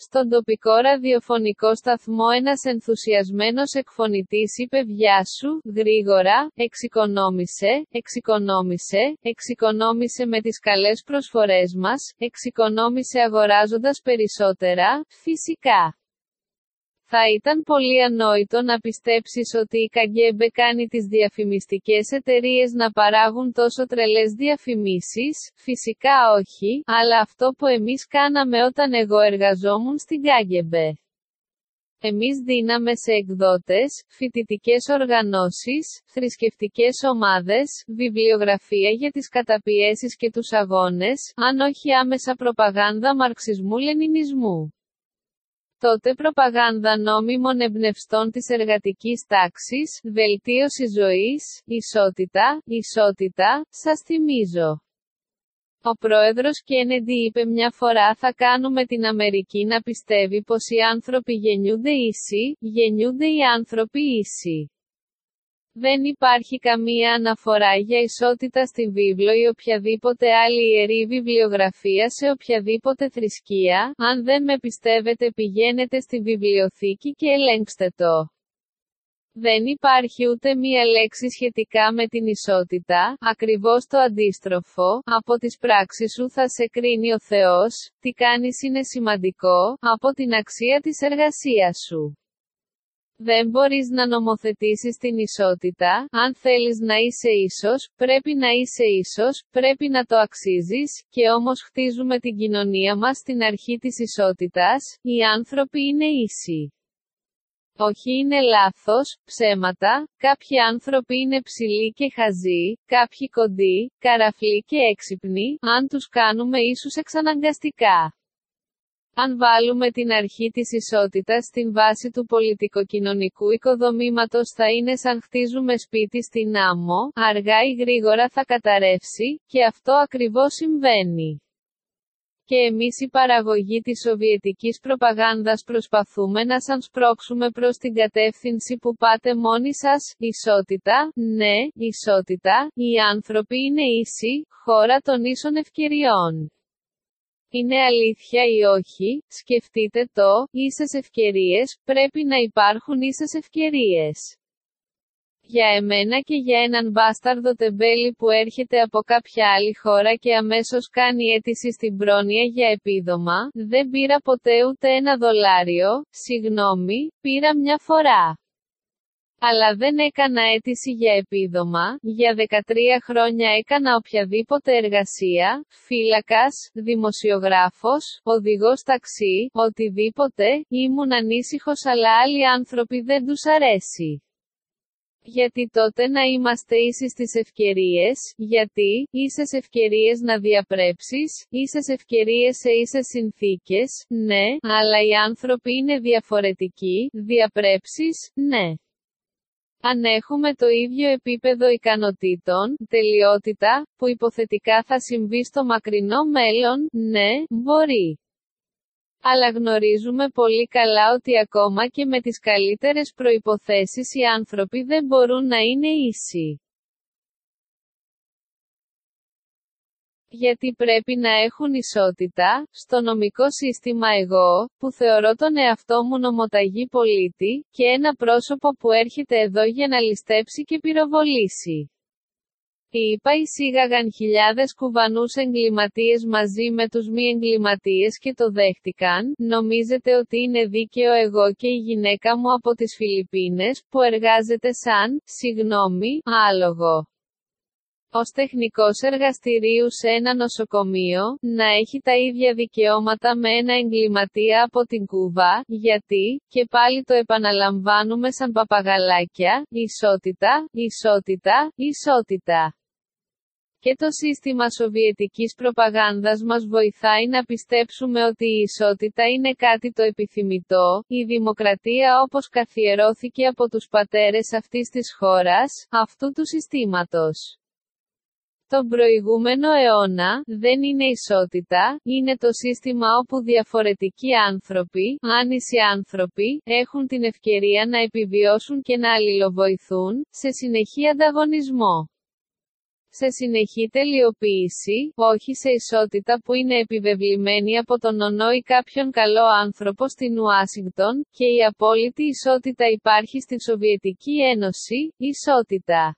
Στον τοπικό ραδιοφωνικό σταθμό ένας ενθουσιασμένος εκφωνητής είπε «Βιά σου, γρήγορα, εξοικονόμησε, εξοικονόμησε, εξοικονόμησε με τις καλές προσφορές μας, εξοικονόμησε αγοράζοντας περισσότερα, φυσικά». Θα ήταν πολύ ανόητο να πιστέψεις ότι η Καγκέμπε κάνει τις διαφημιστικές εταιρείες να παράγουν τόσο τρελές διαφημίσεις, φυσικά όχι, αλλά αυτό που εμείς κάναμε όταν εγώ εργαζόμουν στην Καγκέμπε. Εμείς δίναμε σε εκδότες, φοιτητικές οργανώσεις, θρησκευτικές ομάδες, βιβλιογραφία για τις καταπιέσεις και τους αγώνες, αν όχι άμεσα προπαγάνδα μαρξισμού-λενινισμού. Τότε προπαγάνδα νόμιμων εμπνευστών της εργατικής τάξης, βελτίωση ζωής, ισότητα, ισότητα, σας θυμίζω. Ο πρόεδρος Κένεντι είπε μια φορά θα κάνουμε την Αμερική να πιστεύει πως οι άνθρωποι γεννιούνται ίσοι, γεννιούνται οι άνθρωποι ίσοι. Δεν υπάρχει καμία αναφορά για ισότητα στη βίβλο ή οποιαδήποτε άλλη ιερή βιβλιογραφία σε οποιαδήποτε θρησκεία, αν δεν με πιστεύετε πηγαίνετε στη βιβλιοθήκη και ελέγξτε το. Δεν υπάρχει ούτε μία λέξη σχετικά με την ισότητα, ακριβώς το αντίστροφο, από τις πράξεις σου θα σε κρίνει ο Θεός, τι κάνεις είναι σημαντικό, από την αξία της εργασίας σου. Δεν μπορείς να νομοθετήσεις την ισότητα, αν θέλεις να είσαι ίσος, πρέπει να είσαι ίσος, πρέπει να το αξίζεις, και όμως χτίζουμε την κοινωνία μας στην αρχή της ισότητας, οι άνθρωποι είναι ίσοι. Όχι είναι λάθος, ψέματα, κάποιοι άνθρωποι είναι ψηλοί και χαζοί, κάποιοι κοντοί, καραφλοί και έξυπνοι, αν τους κάνουμε ίσους εξαναγκαστικά. Αν βάλουμε την αρχή της ισότητας στην βάση του πολιτικοκοινωνικού οικοδομήματος θα είναι σαν χτίζουμε σπίτι στην άμμο, αργά ή γρήγορα θα καταρρεύσει, και αυτό ακριβώς συμβαίνει και εμείς η παραγωγή της σοβιετικής προπαγάνδας προσπαθούμε να σας σπρώξουμε προς την κατεύθυνση που πάτε μόνοι σας, ισότητα, ναι, ισότητα, οι άνθρωποι είναι ίσοι, χώρα των ίσων ευκαιριών. Είναι αλήθεια ή όχι, σκεφτείτε το, ίσες ευκαιρίες, πρέπει να υπάρχουν ίσες ευκαιρίες. Για εμένα και για έναν μπάσταρδο τεμπέλη που έρχεται από κάποια άλλη χώρα και αμέσως κάνει αίτηση στην πρόνοια για επίδομα, δεν πήρα ποτέ ούτε ένα δολάριο, συγγνώμη, πήρα μια φορά. Αλλά δεν έκανα αίτηση για επίδομα, για 13 χρόνια έκανα οποιαδήποτε εργασία, φύλακας, δημοσιογράφος, οδηγός ταξί, οτιδήποτε, ήμουν ανήσυχος αλλά άλλοι άνθρωποι δεν τους αρέσει. Γιατί τότε να είμαστε ίσοι στις ευκαιρίες, γιατί, ίσες ευκαιρίες να διαπρέψεις, ίσες ευκαιρίες σε ίσες συνθήκες, ναι, αλλά οι άνθρωποι είναι διαφορετικοί, διαπρέψεις, ναι. Αν έχουμε το ίδιο επίπεδο ικανοτήτων, τελειότητα, που υποθετικά θα συμβεί στο μακρινό μέλλον, ναι, μπορεί. Αλλά γνωρίζουμε πολύ καλά ότι ακόμα και με τις καλύτερες προϋποθέσεις οι άνθρωποι δεν μπορούν να είναι ίσοι. Γιατί πρέπει να έχουν ισότητα, στο νομικό σύστημα εγώ, που θεωρώ τον εαυτό μου νομοταγή πολίτη, και ένα πρόσωπο που έρχεται εδώ για να ληστέψει και πυροβολήσει. Οι ΙΠΑ εισήγαγαν χιλιάδες κουβανούς εγκληματίες μαζί με τους μη εγκληματίες και το δέχτηκαν. Νομίζετε ότι είναι δίκαιο εγώ και η γυναίκα μου από τις Φιλιππίνες, που εργάζεται σαν, συγγνώμη, άλογο ως τεχνικός εργαστηρίου σε ένα νοσοκομείο, να έχει τα ίδια δικαιώματα με ένα εγκληματία από την Κούβα, γιατί, και πάλι το επαναλαμβάνουμε σαν παπαγαλάκια, ισότητα, ισότητα, ισότητα. Και το σύστημα σοβιετικής προπαγάνδας μας βοηθάει να πιστέψουμε ότι η ισότητα είναι κάτι το επιθυμητό, η δημοκρατία όπως καθιερώθηκε από τους πατέρες αυτής της χώρας, αυτού του συστήματος. Τον προηγούμενο αιώνα, δεν είναι ισότητα, είναι το σύστημα όπου διαφορετικοί άνθρωποι, άνισοι άνθρωποι, έχουν την ευκαιρία να επιβιώσουν και να αλληλοβοηθούν, σε συνεχή ανταγωνισμό σε συνεχή τελειοποίηση, όχι σε ισότητα που είναι επιβεβλημένη από τον ονό ή κάποιον καλό άνθρωπο στην Ουάσιγκτον, και η απόλυτη ισότητα υπάρχει στην Σοβιετική Ένωση, ισότητα.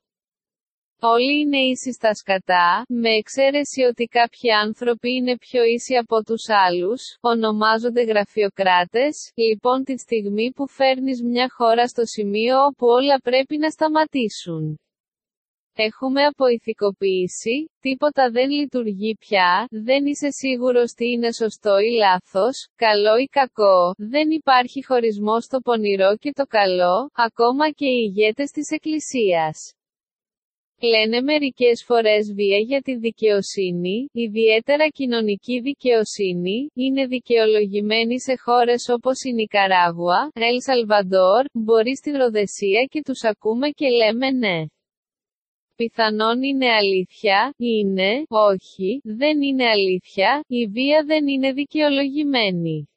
Όλοι είναι ίσοι στα σκατά, με εξαίρεση ότι κάποιοι άνθρωποι είναι πιο ίσοι από τους άλλους, ονομάζονται γραφειοκράτες, λοιπόν τη στιγμή που φέρνεις μια χώρα στο σημείο όπου όλα πρέπει να σταματήσουν. Έχουμε αποηθικοποίηση, τίποτα δεν λειτουργεί πια, δεν είσαι σίγουρος τι είναι σωστό ή λάθος, καλό ή κακό, δεν υπάρχει χωρισμός στο πονηρό και το καλό, ακόμα και οι ηγέτες της Εκκλησίας. Λένε μερικές φορές βία για τη δικαιοσύνη, ιδιαίτερα κοινωνική δικαιοσύνη, είναι δικαιολογημένη σε χώρες όπως η Νικαράγουα, Ελ Σαλβαντόρ, μπορεί στη Ροδεσία και τους ακούμε και λέμε ναι. Πιθανόν είναι αλήθεια, είναι, όχι, δεν είναι αλήθεια, η βία δεν είναι δικαιολογημένη.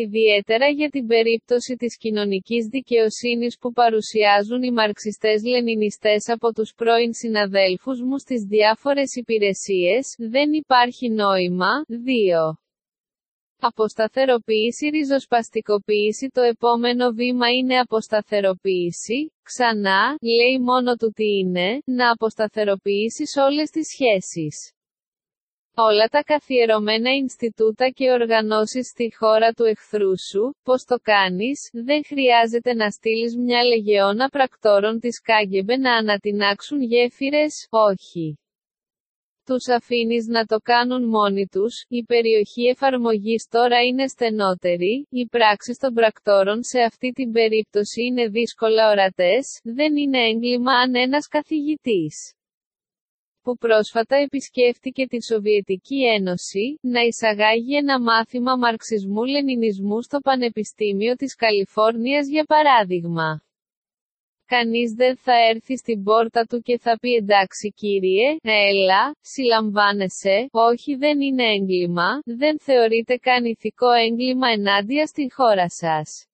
Ιδιαίτερα για την περίπτωση της κοινωνικής δικαιοσύνης που παρουσιάζουν οι μαρξιστές-λενινιστές από τους πρώην συναδέλφους μου στις διάφορες υπηρεσίες, δεν υπάρχει νόημα. 2. Αποσταθεροποίηση ριζοσπαστικοποίηση Το επόμενο βήμα είναι αποσταθεροποίηση, ξανά, λέει μόνο του τι είναι, να αποσταθεροποιήσεις όλες τις σχέσεις. Όλα τα καθιερωμένα Ινστιτούτα και οργανώσεις στη χώρα του εχθρού σου, πώς το κάνεις, δεν χρειάζεται να στείλεις μια λεγεώνα πρακτόρων της Κάγκεμπε να ανατινάξουν γέφυρες, όχι. Τους αφήνεις να το κάνουν μόνοι τους, η περιοχή εφαρμογής τώρα είναι στενότερη, οι πράξεις των πρακτόρων σε αυτή την περίπτωση είναι δύσκολα ορατές, δεν είναι έγκλημα αν ένας καθηγητής που πρόσφατα επισκέφτηκε τη Σοβιετική Ένωση, να εισαγάγει ένα μάθημα μαρξισμού-λενινισμού στο Πανεπιστήμιο της Καλιφόρνιας για παράδειγμα. Κανείς δεν θα έρθει στην πόρτα του και θα πει εντάξει κύριε, έλα, συλλαμβάνεσαι, όχι δεν είναι έγκλημα, δεν θεωρείται καν ηθικό έγκλημα ενάντια στην χώρα σας.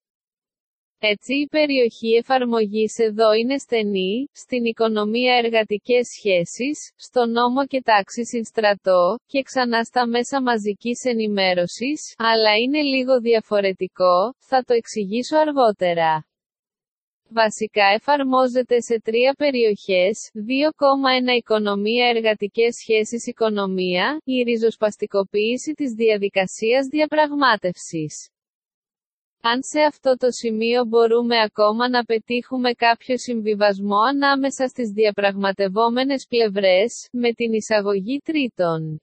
Έτσι η περιοχή εφαρμογής εδώ είναι στενή, στην οικονομία εργατικές σχέσεις, στο νόμο και τάξη στρατό, και ξανά στα μέσα μαζικής ενημέρωσης, αλλά είναι λίγο διαφορετικό, θα το εξηγήσω αργότερα. Βασικά εφαρμόζεται σε τρία περιοχές, 2,1 οικονομία εργατικές σχέσεις οικονομία, η ριζοσπαστικοποίηση της διαδικασίας διαπραγμάτευσης. Αν σε αυτό το σημείο μπορούμε ακόμα να πετύχουμε κάποιο συμβιβασμό ανάμεσα στις διαπραγματευόμενες πλευρές, με την εισαγωγή τρίτων.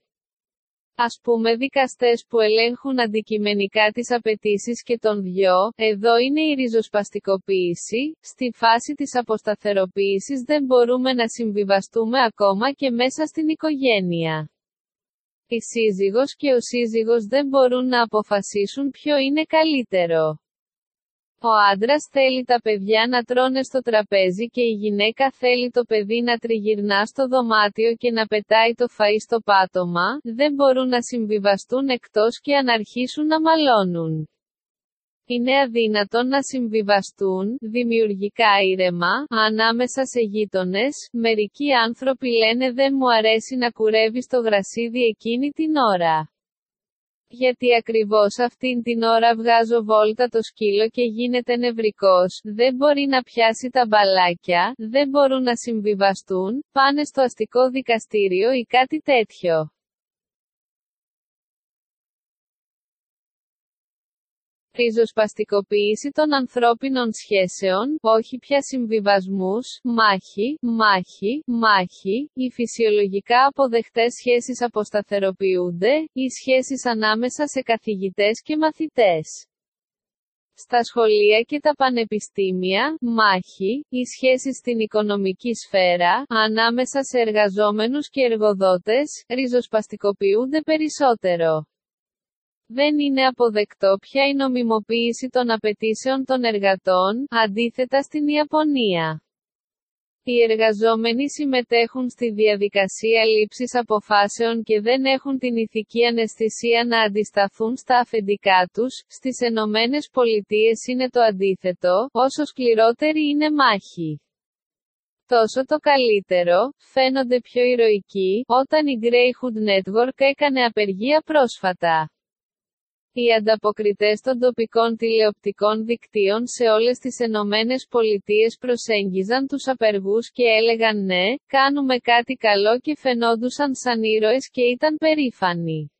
Ας πούμε δικαστές που ελέγχουν αντικειμενικά τις απαιτήσεις και των δυο, εδώ είναι η ριζοσπαστικοποίηση, στη φάση της αποσταθεροποίησης δεν μπορούμε να συμβιβαστούμε ακόμα και μέσα στην οικογένεια. Η σύζυγος και ο σύζυγος δεν μπορούν να αποφασίσουν ποιο είναι καλύτερο. Ο άντρας θέλει τα παιδιά να τρώνε στο τραπέζι και η γυναίκα θέλει το παιδί να τριγυρνά στο δωμάτιο και να πετάει το φαΐ στο πάτωμα, δεν μπορούν να συμβιβαστούν εκτός και αν αρχίσουν να μαλώνουν. Είναι αδύνατον να συμβιβαστούν, δημιουργικά ήρεμα, ανάμεσα σε γείτονες, μερικοί άνθρωποι λένε δεν μου αρέσει να κουρεύει το γρασίδι εκείνη την ώρα. Γιατί ακριβώς αυτήν την ώρα βγάζω βόλτα το σκύλο και γίνεται νευρικός, δεν μπορεί να πιάσει τα μπαλάκια, δεν μπορούν να συμβιβαστούν, πάνε στο αστικό δικαστήριο ή κάτι τέτοιο. Ριζοσπαστικοποίηση των ανθρώπινων σχέσεων, όχι πια συμβιβασμούς, μάχη, μάχη, μάχη, οι φυσιολογικά αποδεχτές σχέσεις αποσταθεροποιούνται, οι σχέσεις ανάμεσα σε καθηγητές και μαθητές. Στα σχολεία και τα πανεπιστήμια, μάχη, οι σχέσεις στην οικονομική σφαίρα, ανάμεσα σε εργαζόμενους και εργοδότες, ριζοσπαστικοποιούνται περισσότερο. Δεν είναι αποδεκτό πια η νομιμοποίηση των απαιτήσεων των εργατών, αντίθετα στην Ιαπωνία. Οι εργαζόμενοι συμμετέχουν στη διαδικασία λήψης αποφάσεων και δεν έχουν την ηθική αναισθησία να αντισταθούν στα αφεντικά τους. Στις Ενωμένες Πολιτείες είναι το αντίθετο, όσο σκληρότερη είναι μάχη. Τόσο το καλύτερο, φαίνονται πιο ηρωικοί, όταν η Greyhood Network έκανε απεργία πρόσφατα. Οι ανταποκριτές των τοπικών τηλεοπτικών δικτύων σε όλες τις Ενωμένες Πολιτείες προσέγγιζαν τους απεργούς και έλεγαν ναι, κάνουμε κάτι καλό και φαινόντουσαν σαν ήρωες και ήταν περήφανοι.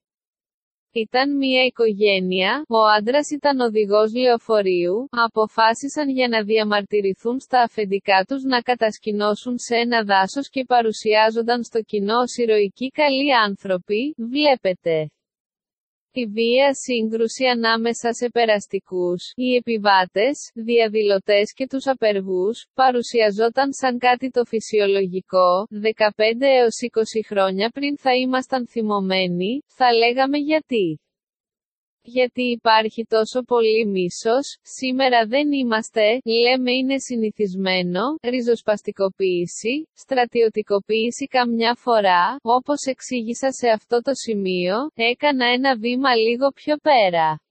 Ήταν μια οικογένεια, ο άντρας ήταν οδηγός λεωφορείου, αποφάσισαν για να διαμαρτυρηθούν στα αφεντικά τους να κατασκηνώσουν σε ένα δάσος και παρουσιάζονταν στο κοινό ως ηρωικοί καλοί άνθρωποι, βλέπετε. Η βία σύγκρουση ανάμεσα σε περαστικούς, οι επιβάτες, διαδηλωτές και τους απεργούς, παρουσιαζόταν σαν κάτι το φυσιολογικό, 15 έως 20 χρόνια πριν θα ήμασταν θυμωμένοι, θα λέγαμε γιατί. Γιατί υπάρχει τόσο πολύ μίσος, σήμερα δεν είμαστε, λέμε είναι συνηθισμένο, ριζοσπαστικοποίηση, στρατιωτικοποίηση καμιά φορά, όπως εξήγησα σε αυτό το σημείο, έκανα ένα βήμα λίγο πιο πέρα.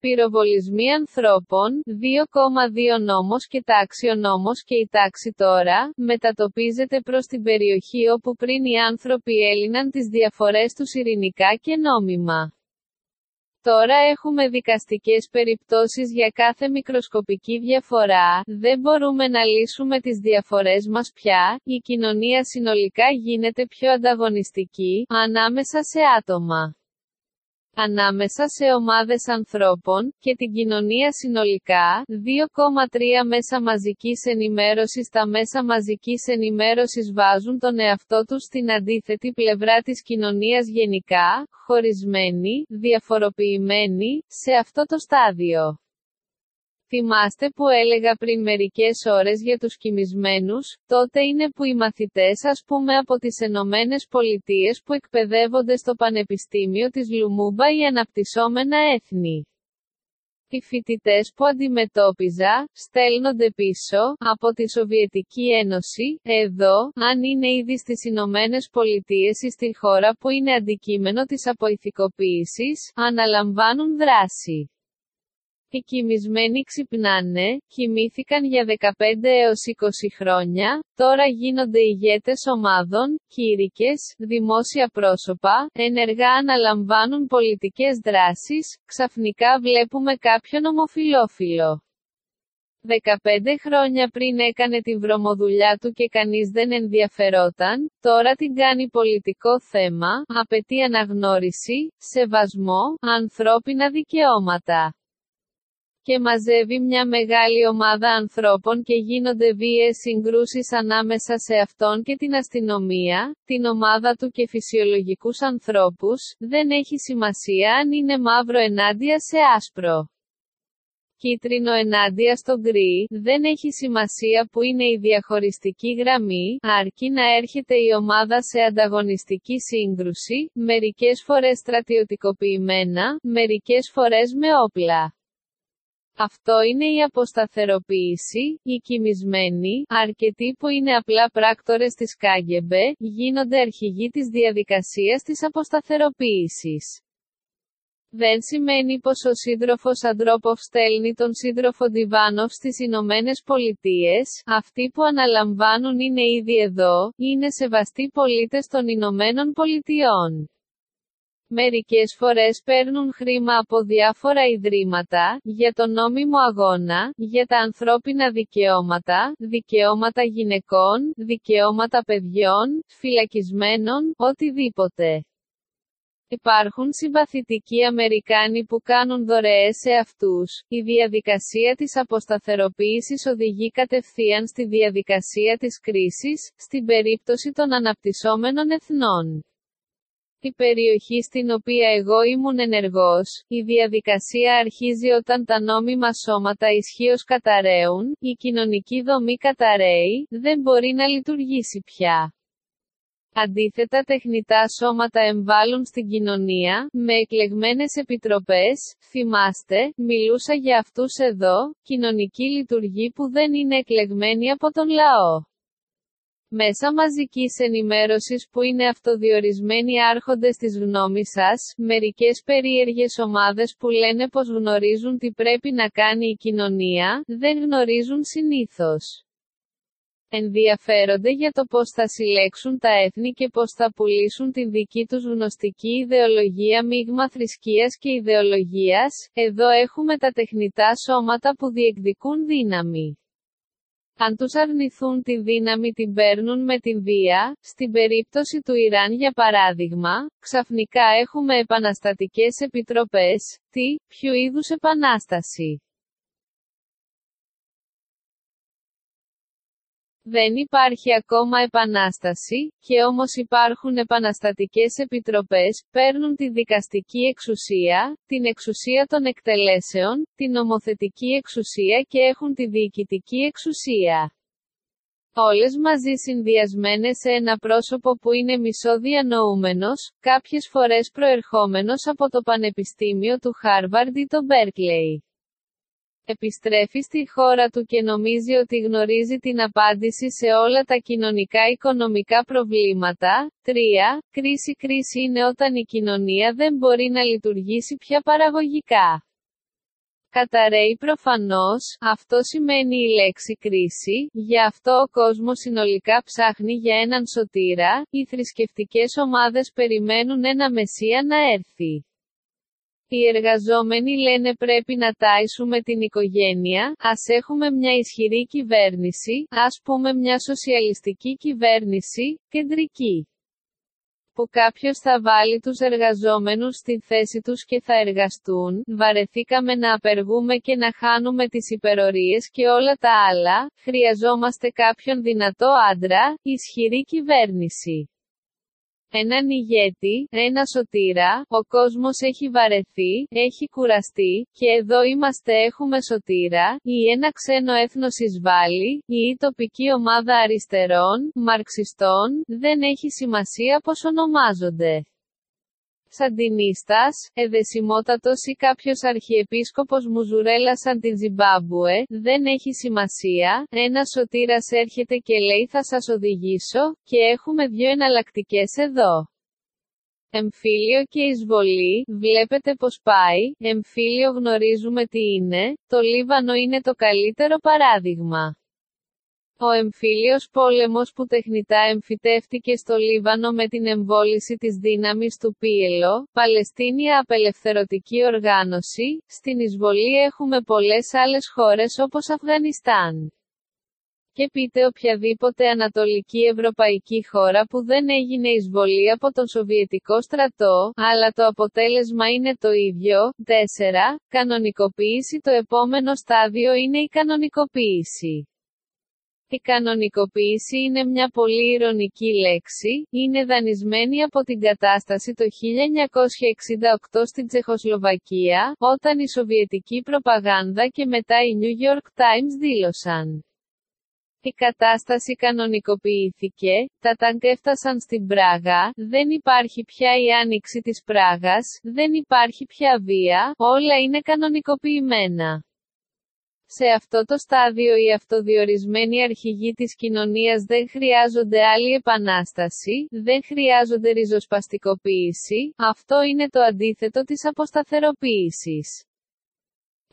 Πυροβολισμοί ανθρώπων, 2,2 νόμος και τάξη ο νόμος και η τάξη τώρα, μετατοπίζεται προς την περιοχή όπου πριν οι άνθρωποι έλυναν τις διαφορές τους ειρηνικά και νόμιμα. Τώρα έχουμε δικαστικές περιπτώσεις για κάθε μικροσκοπική διαφορά, δεν μπορούμε να λύσουμε τις διαφορές μας πια, η κοινωνία συνολικά γίνεται πιο ανταγωνιστική, ανάμεσα σε άτομα ανάμεσα σε ομάδες ανθρώπων, και την κοινωνία συνολικά, 2,3 μέσα μαζικής ενημέρωσης Τα μέσα μαζικής ενημέρωσης βάζουν τον εαυτό τους στην αντίθετη πλευρά της κοινωνίας γενικά, χωρισμένη, διαφοροποιημένη, σε αυτό το στάδιο. Θυμάστε που έλεγα πριν μερικές ώρες για τους κοιμισμένους, τότε είναι που οι μαθητές ας πούμε από τις Ενωμένες Πολιτείες που εκπαιδεύονται στο Πανεπιστήμιο της Λουμούμπα οι αναπτυσσόμενα έθνη. Οι φοιτητές που αντιμετώπιζα, στέλνονται πίσω, από τη Σοβιετική Ένωση, εδώ, αν είναι ήδη στις Ηνωμένες Πολιτείες ή στη χώρα που είναι αντικείμενο της αποηθικοποίησης, αναλαμβάνουν δράση. Οι κοιμισμένοι ξυπνάνε, κοιμήθηκαν για 15 έως 20 χρόνια, τώρα γίνονται ηγέτες ομάδων, κήρυκες, δημόσια πρόσωπα, ενεργά αναλαμβάνουν πολιτικές δράσεις, ξαφνικά βλέπουμε κάποιον ομοφιλόφιλο. 15 χρόνια πριν έκανε τη βρωμοδουλειά του και κανείς δεν ενδιαφερόταν, τώρα την κάνει πολιτικό θέμα, απαιτεί αναγνώριση, σεβασμό, ανθρώπινα δικαιώματα και μαζεύει μια μεγάλη ομάδα ανθρώπων και γίνονται βίαιες συγκρούσεις ανάμεσα σε αυτόν και την αστυνομία, την ομάδα του και φυσιολογικούς ανθρώπους, δεν έχει σημασία αν είναι μαύρο ενάντια σε άσπρο. Κίτρινο ενάντια στο γκρι, δεν έχει σημασία που είναι η διαχωριστική γραμμή, αρκεί να έρχεται η ομάδα σε ανταγωνιστική σύγκρουση, μερικές φορές στρατιωτικοποιημένα, μερικές φορές με όπλα. Αυτό είναι η αποσταθεροποίηση, οι κοιμισμένοι, αρκετοί που είναι απλά πράκτορες της Κάγκεμπε, γίνονται αρχηγοί της διαδικασίας της αποσταθεροποίησης. Δεν σημαίνει πως ο σύντροφος Αντρόποφ στέλνει τον σύντροφο Ντιβάνοφ στις Ηνωμένες Πολιτείες, αυτοί που αναλαμβάνουν είναι ήδη εδώ, είναι σεβαστοί πολίτες των Ηνωμένων Πολιτειών. Μερικές φορές παίρνουν χρήμα από διάφορα ιδρύματα, για τον νόμιμο αγώνα, για τα ανθρώπινα δικαιώματα, δικαιώματα γυναικών, δικαιώματα παιδιών, φυλακισμένων, οτιδήποτε. Υπάρχουν συμπαθητικοί Αμερικάνοι που κάνουν δωρεές σε αυτούς. Η διαδικασία της αποσταθεροποίησης οδηγεί κατευθείαν στη διαδικασία της κρίσης, στην περίπτωση των αναπτυσσόμενων εθνών η περιοχή στην οποία εγώ ήμουν ενεργός, η διαδικασία αρχίζει όταν τα νόμιμα σώματα ισχύως καταραίουν, η κοινωνική δομή καταραίει, δεν μπορεί να λειτουργήσει πια. Αντίθετα τεχνητά σώματα εμβάλλουν στην κοινωνία, με εκλεγμένες επιτροπές, θυμάστε, μιλούσα για αυτούς εδώ, κοινωνική λειτουργή που δεν είναι εκλεγμένη από τον λαό. Μέσα μαζικής ενημέρωσης που είναι αυτοδιορισμένοι άρχοντες της γνώμης σας, μερικές περίεργες ομάδες που λένε πως γνωρίζουν τι πρέπει να κάνει η κοινωνία, δεν γνωρίζουν συνήθως. Ενδιαφέρονται για το πώς θα συλλέξουν τα έθνη και πώς θα πουλήσουν τη δική τους γνωστική ιδεολογία μείγμα θρησκείας και ιδεολογίας, εδώ έχουμε τα τεχνητά σώματα που διεκδικούν δύναμη. Αν τους αρνηθούν τη δύναμη την παίρνουν με την βία, στην περίπτωση του Ιράν για παράδειγμα, ξαφνικά έχουμε επαναστατικές επιτροπές, τι, ποιο είδους επανάσταση; Δεν υπάρχει ακόμα επανάσταση, και όμως υπάρχουν επαναστατικές επιτροπές, παίρνουν τη δικαστική εξουσία, την εξουσία των εκτελέσεων, την νομοθετική εξουσία και έχουν τη διοικητική εξουσία. Όλες μαζί συνδυασμένες σε ένα πρόσωπο που είναι μισοδιανοούμενος, κάποιες φορές προερχόμενος από το Πανεπιστήμιο του Χάρβαρντ ή το Μπέρκλεϊ επιστρέφει στη χώρα του και νομίζει ότι γνωρίζει την απάντηση σε όλα τα κοινωνικά-οικονομικά προβλήματα. 3. Κρίση-κρίση είναι όταν η κοινωνία δεν μπορεί να λειτουργήσει πια παραγωγικά. Καταραίει προφανώς, αυτό σημαίνει η λέξη κρίση, γι' αυτό ο κόσμος συνολικά ψάχνει για έναν σωτήρα, οι θρησκευτικές ομάδες περιμένουν ένα μεσία να έρθει. Οι εργαζόμενοι λένε πρέπει να τάισουμε την οικογένεια, ας έχουμε μια ισχυρή κυβέρνηση, ας πούμε μια σοσιαλιστική κυβέρνηση, κεντρική. Που κάποιος θα βάλει τους εργαζόμενους στη θέση τους και θα εργαστούν, βαρεθήκαμε να απεργούμε και να χάνουμε τις υπερορίες και όλα τα άλλα, χρειαζόμαστε κάποιον δυνατό άντρα, ισχυρή κυβέρνηση έναν ηγέτη, ένα σωτήρα, ο κόσμος έχει βαρεθεί, έχει κουραστεί, και εδώ είμαστε έχουμε σωτήρα, ή ένα ξένο έθνος εισβάλλει, ή η τοπική ομάδα αριστερών, μαρξιστών, δεν έχει σημασία πως ονομάζονται. Σαντινίστας, εδεσιμότατος ή κάποιος αρχιεπίσκοπος Μουζουρέλα σαν την Ζιμπάμπουε, δεν έχει σημασία, ένα σωτήρας έρχεται και λέει θα σας οδηγήσω, και έχουμε δύο εναλλακτικές εδώ. Εμφύλιο και εισβολή, βλέπετε πως πάει, εμφύλιο γνωρίζουμε τι είναι, το Λίβανο είναι το καλύτερο παράδειγμα. Ο εμφύλιος πόλεμος που τεχνητά εμφυτεύτηκε στο Λίβανο με την εμβόλυση της δύναμης του Πίελο, Παλαιστίνια Απελευθερωτική Οργάνωση, στην εισβολή έχουμε πολλές άλλες χώρες όπως Αφγανιστάν. Και πείτε οποιαδήποτε ανατολική ευρωπαϊκή χώρα που δεν έγινε εισβολή από τον Σοβιετικό στρατό, αλλά το αποτέλεσμα είναι το ίδιο. 4. Κανονικοποίηση Το επόμενο στάδιο είναι η κανονικοποίηση. Η κανονικοποίηση είναι μια πολύ ηρωνική λέξη, είναι δανεισμένη από την κατάσταση το 1968 στην Τσεχοσλοβακία, όταν η Σοβιετική προπαγάνδα και μετά η New York Times δήλωσαν. Η κατάσταση κανονικοποιήθηκε, τα ταγκ έφτασαν στην Πράγα, δεν υπάρχει πια η άνοιξη της Πράγας, δεν υπάρχει πια βία, όλα είναι κανονικοποιημένα. Σε αυτό το στάδιο οι αυτοδιορισμένοι αρχηγοί της κοινωνίας δεν χρειάζονται άλλη επανάσταση, δεν χρειάζονται ριζοσπαστικοποίηση, αυτό είναι το αντίθετο της αποσταθεροποίησης.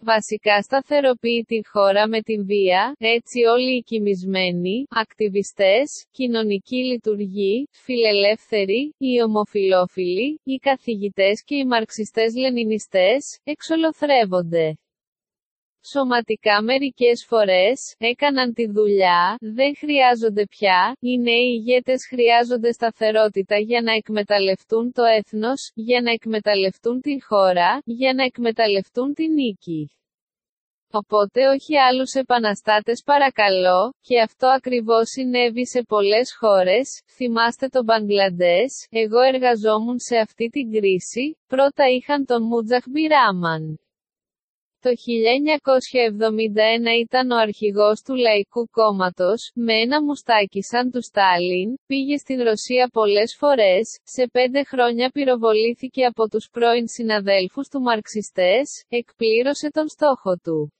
Βασικά σταθεροποιεί τη χώρα με την βία, έτσι όλοι οι κοιμισμένοι, ακτιβιστές, κοινωνικοί λειτουργοί, φιλελεύθεροι, οι ομοφιλόφιλοι, οι καθηγητές και οι μαρξιστές λενινιστές, εξολοθρεύονται. Σωματικά μερικές φορές, έκαναν τη δουλειά, δεν χρειάζονται πια, οι νέοι ηγέτες χρειάζονται σταθερότητα για να εκμεταλλευτούν το έθνος, για να εκμεταλλευτούν τη χώρα, για να εκμεταλλευτούν τη νίκη. Οπότε όχι άλλους επαναστάτες παρακαλώ, και αυτό ακριβώς συνέβη σε πολλές χώρες, θυμάστε το Μπαγκλαντές, εγώ εργαζόμουν σε αυτή την κρίση, πρώτα είχαν τον Μούτζαχ Μπιράμαν. Το 1971 ήταν ο αρχηγός του Λαϊκού Κόμματος, με ένα μουστάκι σαν του Στάλιν, πήγε στην Ρωσία πολλές φορές, σε πέντε χρόνια πυροβολήθηκε από τους πρώην συναδέλφους του μαρξιστές, εκπλήρωσε τον στόχο του.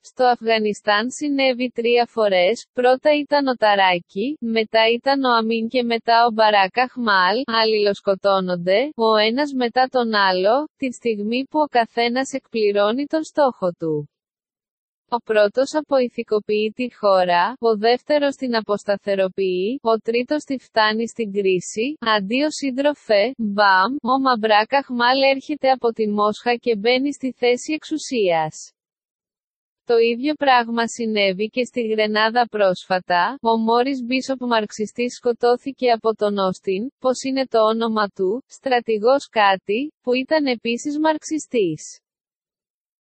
Στο Αφγανιστάν συνέβη τρία φορές, πρώτα ήταν ο Ταράκη, μετά ήταν ο Αμίν και μετά ο Μπαράκα Χμάλ, αλληλοσκοτώνονται, ο ένας μετά τον άλλο, τη στιγμή που ο καθένας εκπληρώνει τον στόχο του. Ο πρώτος αποηθικοποιεί τη χώρα, ο δεύτερος την αποσταθεροποιεί, ο τρίτος τη φτάνει στην κρίση, αντίο σύντροφε, μπαμ, ο Μαμπράκα Χμάλ έρχεται από τη Μόσχα και μπαίνει στη θέση εξουσίας. Το ίδιο πράγμα συνέβη και στη Γρενάδα πρόσφατα. Ο Μόρις Μπίσοπ μαρξιστής σκοτώθηκε από τον Όστιν, πως είναι το όνομα του, στρατηγός κάτι, που ήταν επίσης μαρξιστής.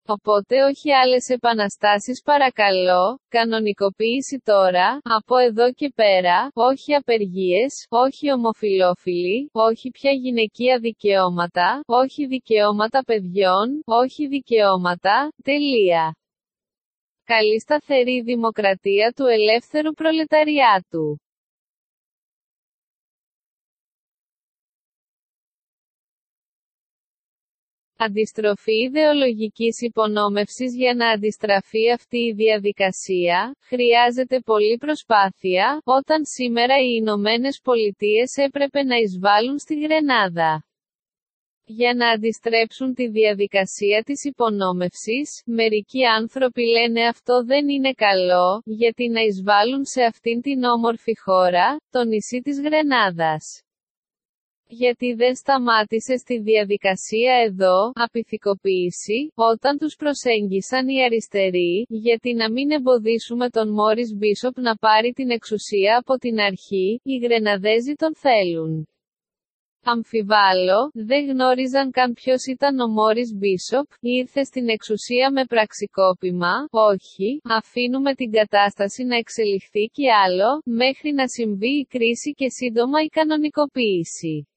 Οπότε όχι άλλες επαναστάσεις παρακαλώ, κανονικοποίηση τώρα, από εδώ και πέρα, όχι απεργίες, όχι ομοφιλόφιλοι, όχι πια γυναικεία δικαιώματα, όχι δικαιώματα παιδιών, όχι δικαιώματα, τελεία. Καλή σταθερή δημοκρατία του ελεύθερου προλεταριάτου. Αντιστροφή ιδεολογικής υπονόμευσης Για να αντιστραφεί αυτή η διαδικασία, χρειάζεται πολλή προσπάθεια, όταν σήμερα οι Ηνωμένες Πολιτείες έπρεπε να εισβάλλουν στη Γρενάδα. Για να αντιστρέψουν τη διαδικασία της υπονόμευσης, μερικοί άνθρωποι λένε αυτό δεν είναι καλό, γιατί να εισβάλλουν σε αυτήν την όμορφη χώρα, το νησί της Γρενάδας. Γιατί δεν σταμάτησε στη διαδικασία εδώ, απειθικοποίηση, όταν τους προσέγγισαν οι αριστεροί, γιατί να μην εμποδίσουμε τον Μόρις Μπίσοπ να πάρει την εξουσία από την αρχή, οι Γρεναδέζοι τον θέλουν. Αμφιβάλλω, δεν γνώριζαν καν ποιος ήταν ο Μόρις Μπίσοπ, ήρθε στην εξουσία με πραξικόπημα, όχι, αφήνουμε την κατάσταση να εξελιχθεί και άλλο, μέχρι να συμβεί η κρίση και σύντομα η κανονικοποίηση.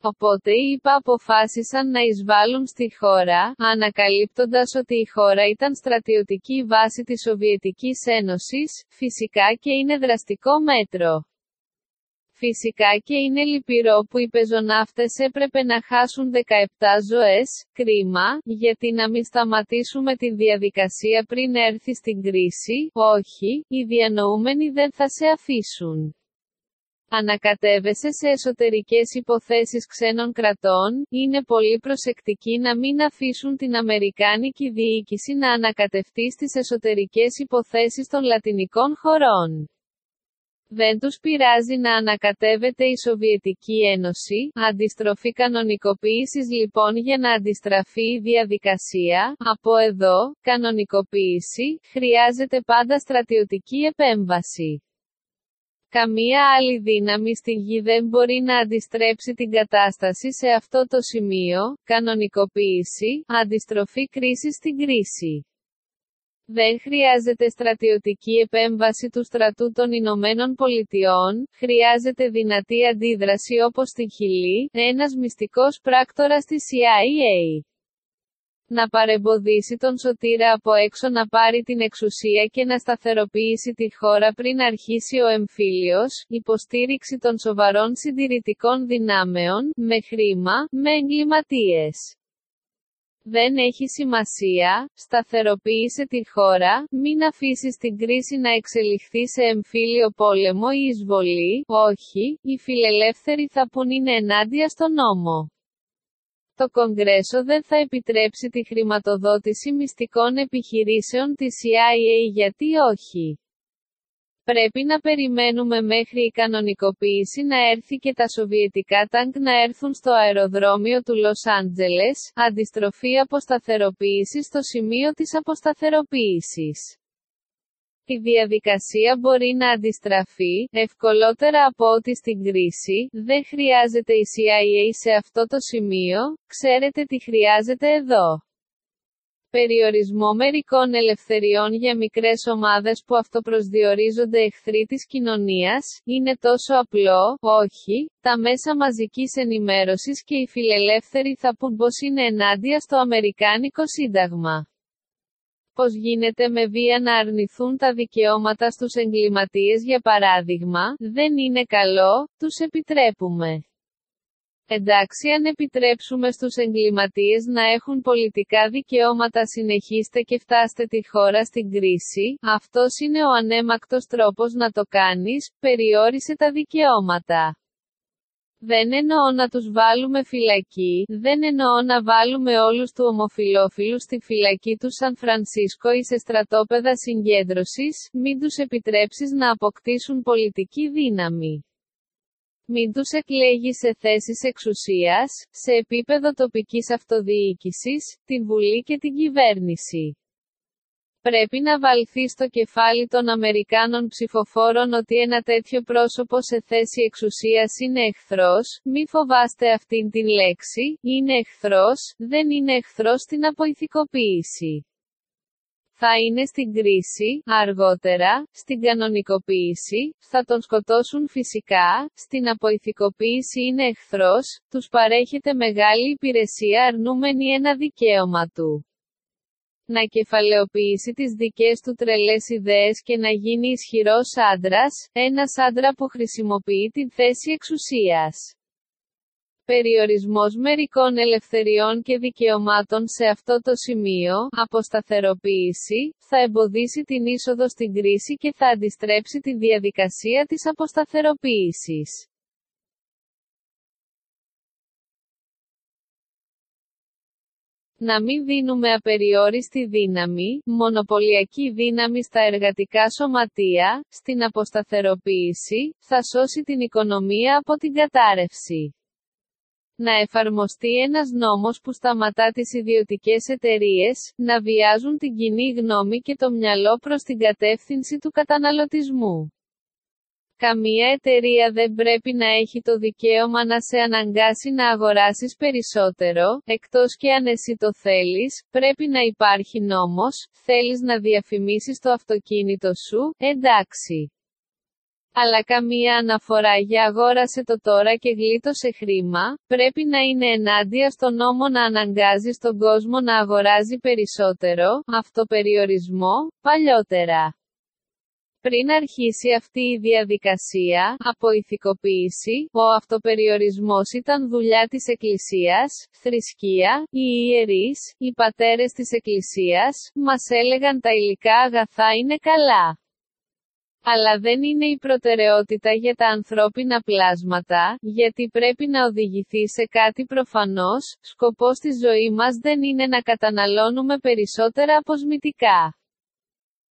Οπότε οι ΙΠΑ αποφάσισαν να εισβάλλουν στη χώρα, ανακαλύπτοντας ότι η χώρα ήταν στρατιωτική βάση της Σοβιετικής Ένωσης, φυσικά και είναι δραστικό μέτρο. Φυσικά και είναι λυπηρό που οι πεζοναύτες έπρεπε να χάσουν 17 ζωές, κρίμα, γιατί να μην σταματήσουμε τη διαδικασία πριν έρθει στην κρίση, όχι, οι διανοούμενοι δεν θα σε αφήσουν. Ανακατεύεσαι σε εσωτερικές υποθέσεις ξένων κρατών, είναι πολύ προσεκτικοί να μην αφήσουν την Αμερικάνικη διοίκηση να ανακατευτεί στις εσωτερικές υποθέσεις των λατινικών χωρών. Δεν τους πειράζει να ανακατεύεται η Σοβιετική Ένωση, αντιστροφή κανονικοποίησης λοιπόν για να αντιστραφεί η διαδικασία, από εδώ, κανονικοποίηση, χρειάζεται πάντα στρατιωτική επέμβαση. Καμία άλλη δύναμη στη γη δεν μπορεί να αντιστρέψει την κατάσταση σε αυτό το σημείο, κανονικοποίηση, αντιστροφή κρίσης στην κρίση. Δεν χρειάζεται στρατιωτική επέμβαση του στρατού των Ηνωμένων Πολιτειών, χρειάζεται δυνατή αντίδραση όπως στη Χιλή, ένας μυστικός πράκτορας της CIA. Να παρεμποδίσει τον σωτήρα από έξω να πάρει την εξουσία και να σταθεροποιήσει τη χώρα πριν αρχίσει ο εμφύλιος, υποστήριξη των σοβαρών συντηρητικών δυνάμεων, με χρήμα, με εγκληματίες. Δεν έχει σημασία, σταθεροποίησε τη χώρα, μην αφήσεις την κρίση να εξελιχθεί σε εμφύλιο πόλεμο ή εισβολή, όχι, οι φιλελεύθεροι θα πουν είναι ενάντια στον νόμο. Το Κογκρέσο δεν θα επιτρέψει τη χρηματοδότηση μυστικών επιχειρήσεων της CIA γιατί όχι. Πρέπει να περιμένουμε μέχρι η κανονικοποίηση να έρθει και τα σοβιετικά τάγκ να έρθουν στο αεροδρόμιο του Λος Άντζελες, αντιστροφή αποσταθεροποίησης στο σημείο της αποσταθεροποίησης. Η διαδικασία μπορεί να αντιστραφεί, ευκολότερα από ό,τι στην κρίση, δεν χρειάζεται η CIA σε αυτό το σημείο, ξέρετε τι χρειάζεται εδώ. Περιορισμό μερικών ελευθεριών για μικρές ομάδες που αυτοπροσδιορίζονται εχθροί της κοινωνίας, είναι τόσο απλό, όχι, τα μέσα μαζικής ενημέρωσης και οι φιλελεύθεροι θα πούν πως είναι ενάντια στο Αμερικάνικο Σύνταγμα. Πως γίνεται με βία να αρνηθούν τα δικαιώματα στους εγκληματίες για παράδειγμα, δεν είναι καλό, τους επιτρέπουμε. Εντάξει αν επιτρέψουμε στους εγκληματίες να έχουν πολιτικά δικαιώματα συνεχίστε και φτάστε τη χώρα στην κρίση, αυτός είναι ο ανέμακτος τρόπος να το κάνεις, περιόρισε τα δικαιώματα. Δεν εννοώ να τους βάλουμε φυλακή, δεν εννοώ να βάλουμε όλους του ομοφιλόφιλου στη φυλακή τους Σαν Φρανσίσκο ή σε στρατόπεδα συγκέντρωσης, μην τους επιτρέψεις να αποκτήσουν πολιτική δύναμη. Μην τους εκλέγει σε θέσεις εξουσίας, σε επίπεδο τοπικής αυτοδιοίκησης, την Βουλή και την κυβέρνηση. Πρέπει να βαλθεί στο κεφάλι των Αμερικάνων ψηφοφόρων ότι ένα τέτοιο πρόσωπο σε θέση εξουσίας είναι εχθρός, μη φοβάστε αυτήν την λέξη, είναι εχθρός, δεν είναι εχθρός στην αποηθικοποίηση θα είναι στην κρίση, αργότερα, στην κανονικοποίηση, θα τον σκοτώσουν φυσικά, στην αποηθικοποίηση είναι εχθρός, τους παρέχεται μεγάλη υπηρεσία αρνούμενη ένα δικαίωμα του. Να κεφαλαιοποιήσει τις δικές του τρελές ιδέες και να γίνει ισχυρός άντρας, ένας άντρα που χρησιμοποιεί την θέση εξουσίας. Περιορισμός μερικών ελευθεριών και δικαιωμάτων σε αυτό το σημείο, αποσταθεροποίηση, θα εμποδίσει την είσοδο στην κρίση και θα αντιστρέψει τη διαδικασία της αποσταθεροποίησης. να μην δίνουμε απεριόριστη δύναμη, μονοπωλιακή δύναμη στα εργατικά σωματεία, στην αποσταθεροποίηση, θα σώσει την οικονομία από την κατάρρευση να εφαρμοστεί ένας νόμος που σταματά τις ιδιωτικές εταιρείες, να βιάζουν την κοινή γνώμη και το μυαλό προς την κατεύθυνση του καταναλωτισμού. Καμία εταιρεία δεν πρέπει να έχει το δικαίωμα να σε αναγκάσει να αγοράσεις περισσότερο, εκτός και αν εσύ το θέλεις, πρέπει να υπάρχει νόμος, θέλεις να διαφημίσεις το αυτοκίνητο σου, εντάξει αλλά καμία αναφορά για αγόρασε το τώρα και γλίτωσε χρήμα, πρέπει να είναι ενάντια στον νόμο να αναγκάζει τον κόσμο να αγοράζει περισσότερο, αυτοπεριορισμό, παλιότερα. Πριν αρχίσει αυτή η διαδικασία, από ηθικοποίηση, ο αυτοπεριορισμός ήταν δουλειά της Εκκλησίας, θρησκεία, οι ιερείς, οι πατέρες της Εκκλησίας, μας έλεγαν τα υλικά αγαθά είναι καλά. Αλλά δεν είναι η προτεραιότητα για τα ανθρώπινα πλάσματα, γιατί πρέπει να οδηγηθεί σε κάτι προφανώς, σκοπός της ζωή μας δεν είναι να καταναλώνουμε περισσότερα αποσμητικά.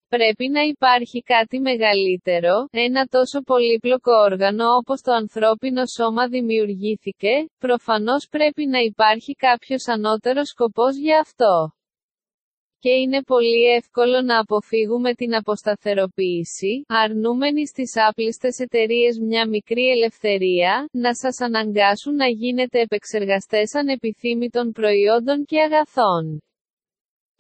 Πρέπει να υπάρχει κάτι μεγαλύτερο, ένα τόσο πολύπλοκο όργανο όπως το ανθρώπινο σώμα δημιουργήθηκε, προφανώς πρέπει να υπάρχει κάποιος ανώτερος σκοπός για αυτό και είναι πολύ εύκολο να αποφύγουμε την αποσταθεροποίηση, αρνούμενοι στις άπλιστες εταιρείες μια μικρή ελευθερία, να σας αναγκάσουν να γίνετε επεξεργαστές ανεπιθύμητων προϊόντων και αγαθών.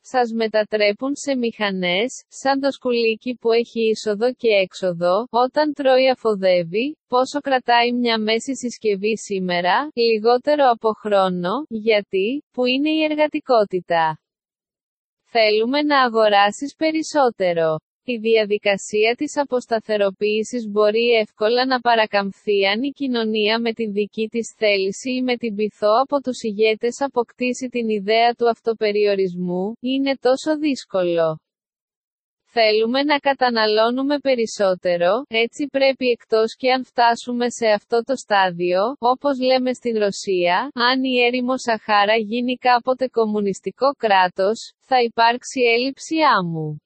Σας μετατρέπουν σε μηχανές, σαν το σκουλίκι που έχει είσοδο και έξοδο, όταν τρώει αφοδεύει, πόσο κρατάει μια μέση συσκευή σήμερα, λιγότερο από χρόνο, γιατί, που είναι η εργατικότητα. Θέλουμε να αγοράσεις περισσότερο. Η διαδικασία της αποσταθεροποίησης μπορεί εύκολα να παρακαμφθεί αν η κοινωνία με την δική της θέληση ή με την πειθό από τους ηγέτες αποκτήσει την ιδέα του αυτοπεριορισμού, είναι τόσο δύσκολο. Θέλουμε να καταναλώνουμε περισσότερο, έτσι πρέπει εκτός και αν φτάσουμε σε αυτό το στάδιο, όπως λέμε στην Ρωσία, αν η έρημο Σαχάρα γίνει κάποτε κομμουνιστικό κράτος, θα υπάρξει έλλειψη άμμου.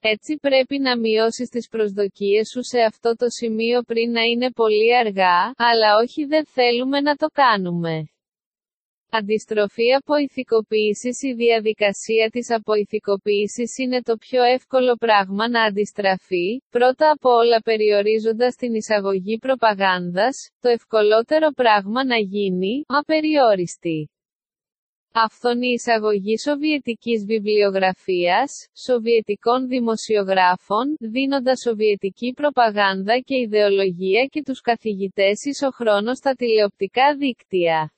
Έτσι πρέπει να μειώσεις τις προσδοκίες σου σε αυτό το σημείο πριν να είναι πολύ αργά, αλλά όχι δεν θέλουμε να το κάνουμε. Αντιστροφή αποηθικοποίησης Η διαδικασία της αποηθικοποίησης είναι το πιο εύκολο πράγμα να αντιστραφεί, πρώτα απ' όλα περιορίζοντας την εισαγωγή προπαγάνδας, το ευκολότερο πράγμα να γίνει, απεριόριστη. Αυτόν η εισαγωγή σοβιετικής βιβλιογραφίας, σοβιετικών δημοσιογράφων, δίνοντας σοβιετική προπαγάνδα και ιδεολογία και τους καθηγητές ισοχρόνως στα τηλεοπτικά δίκτυα.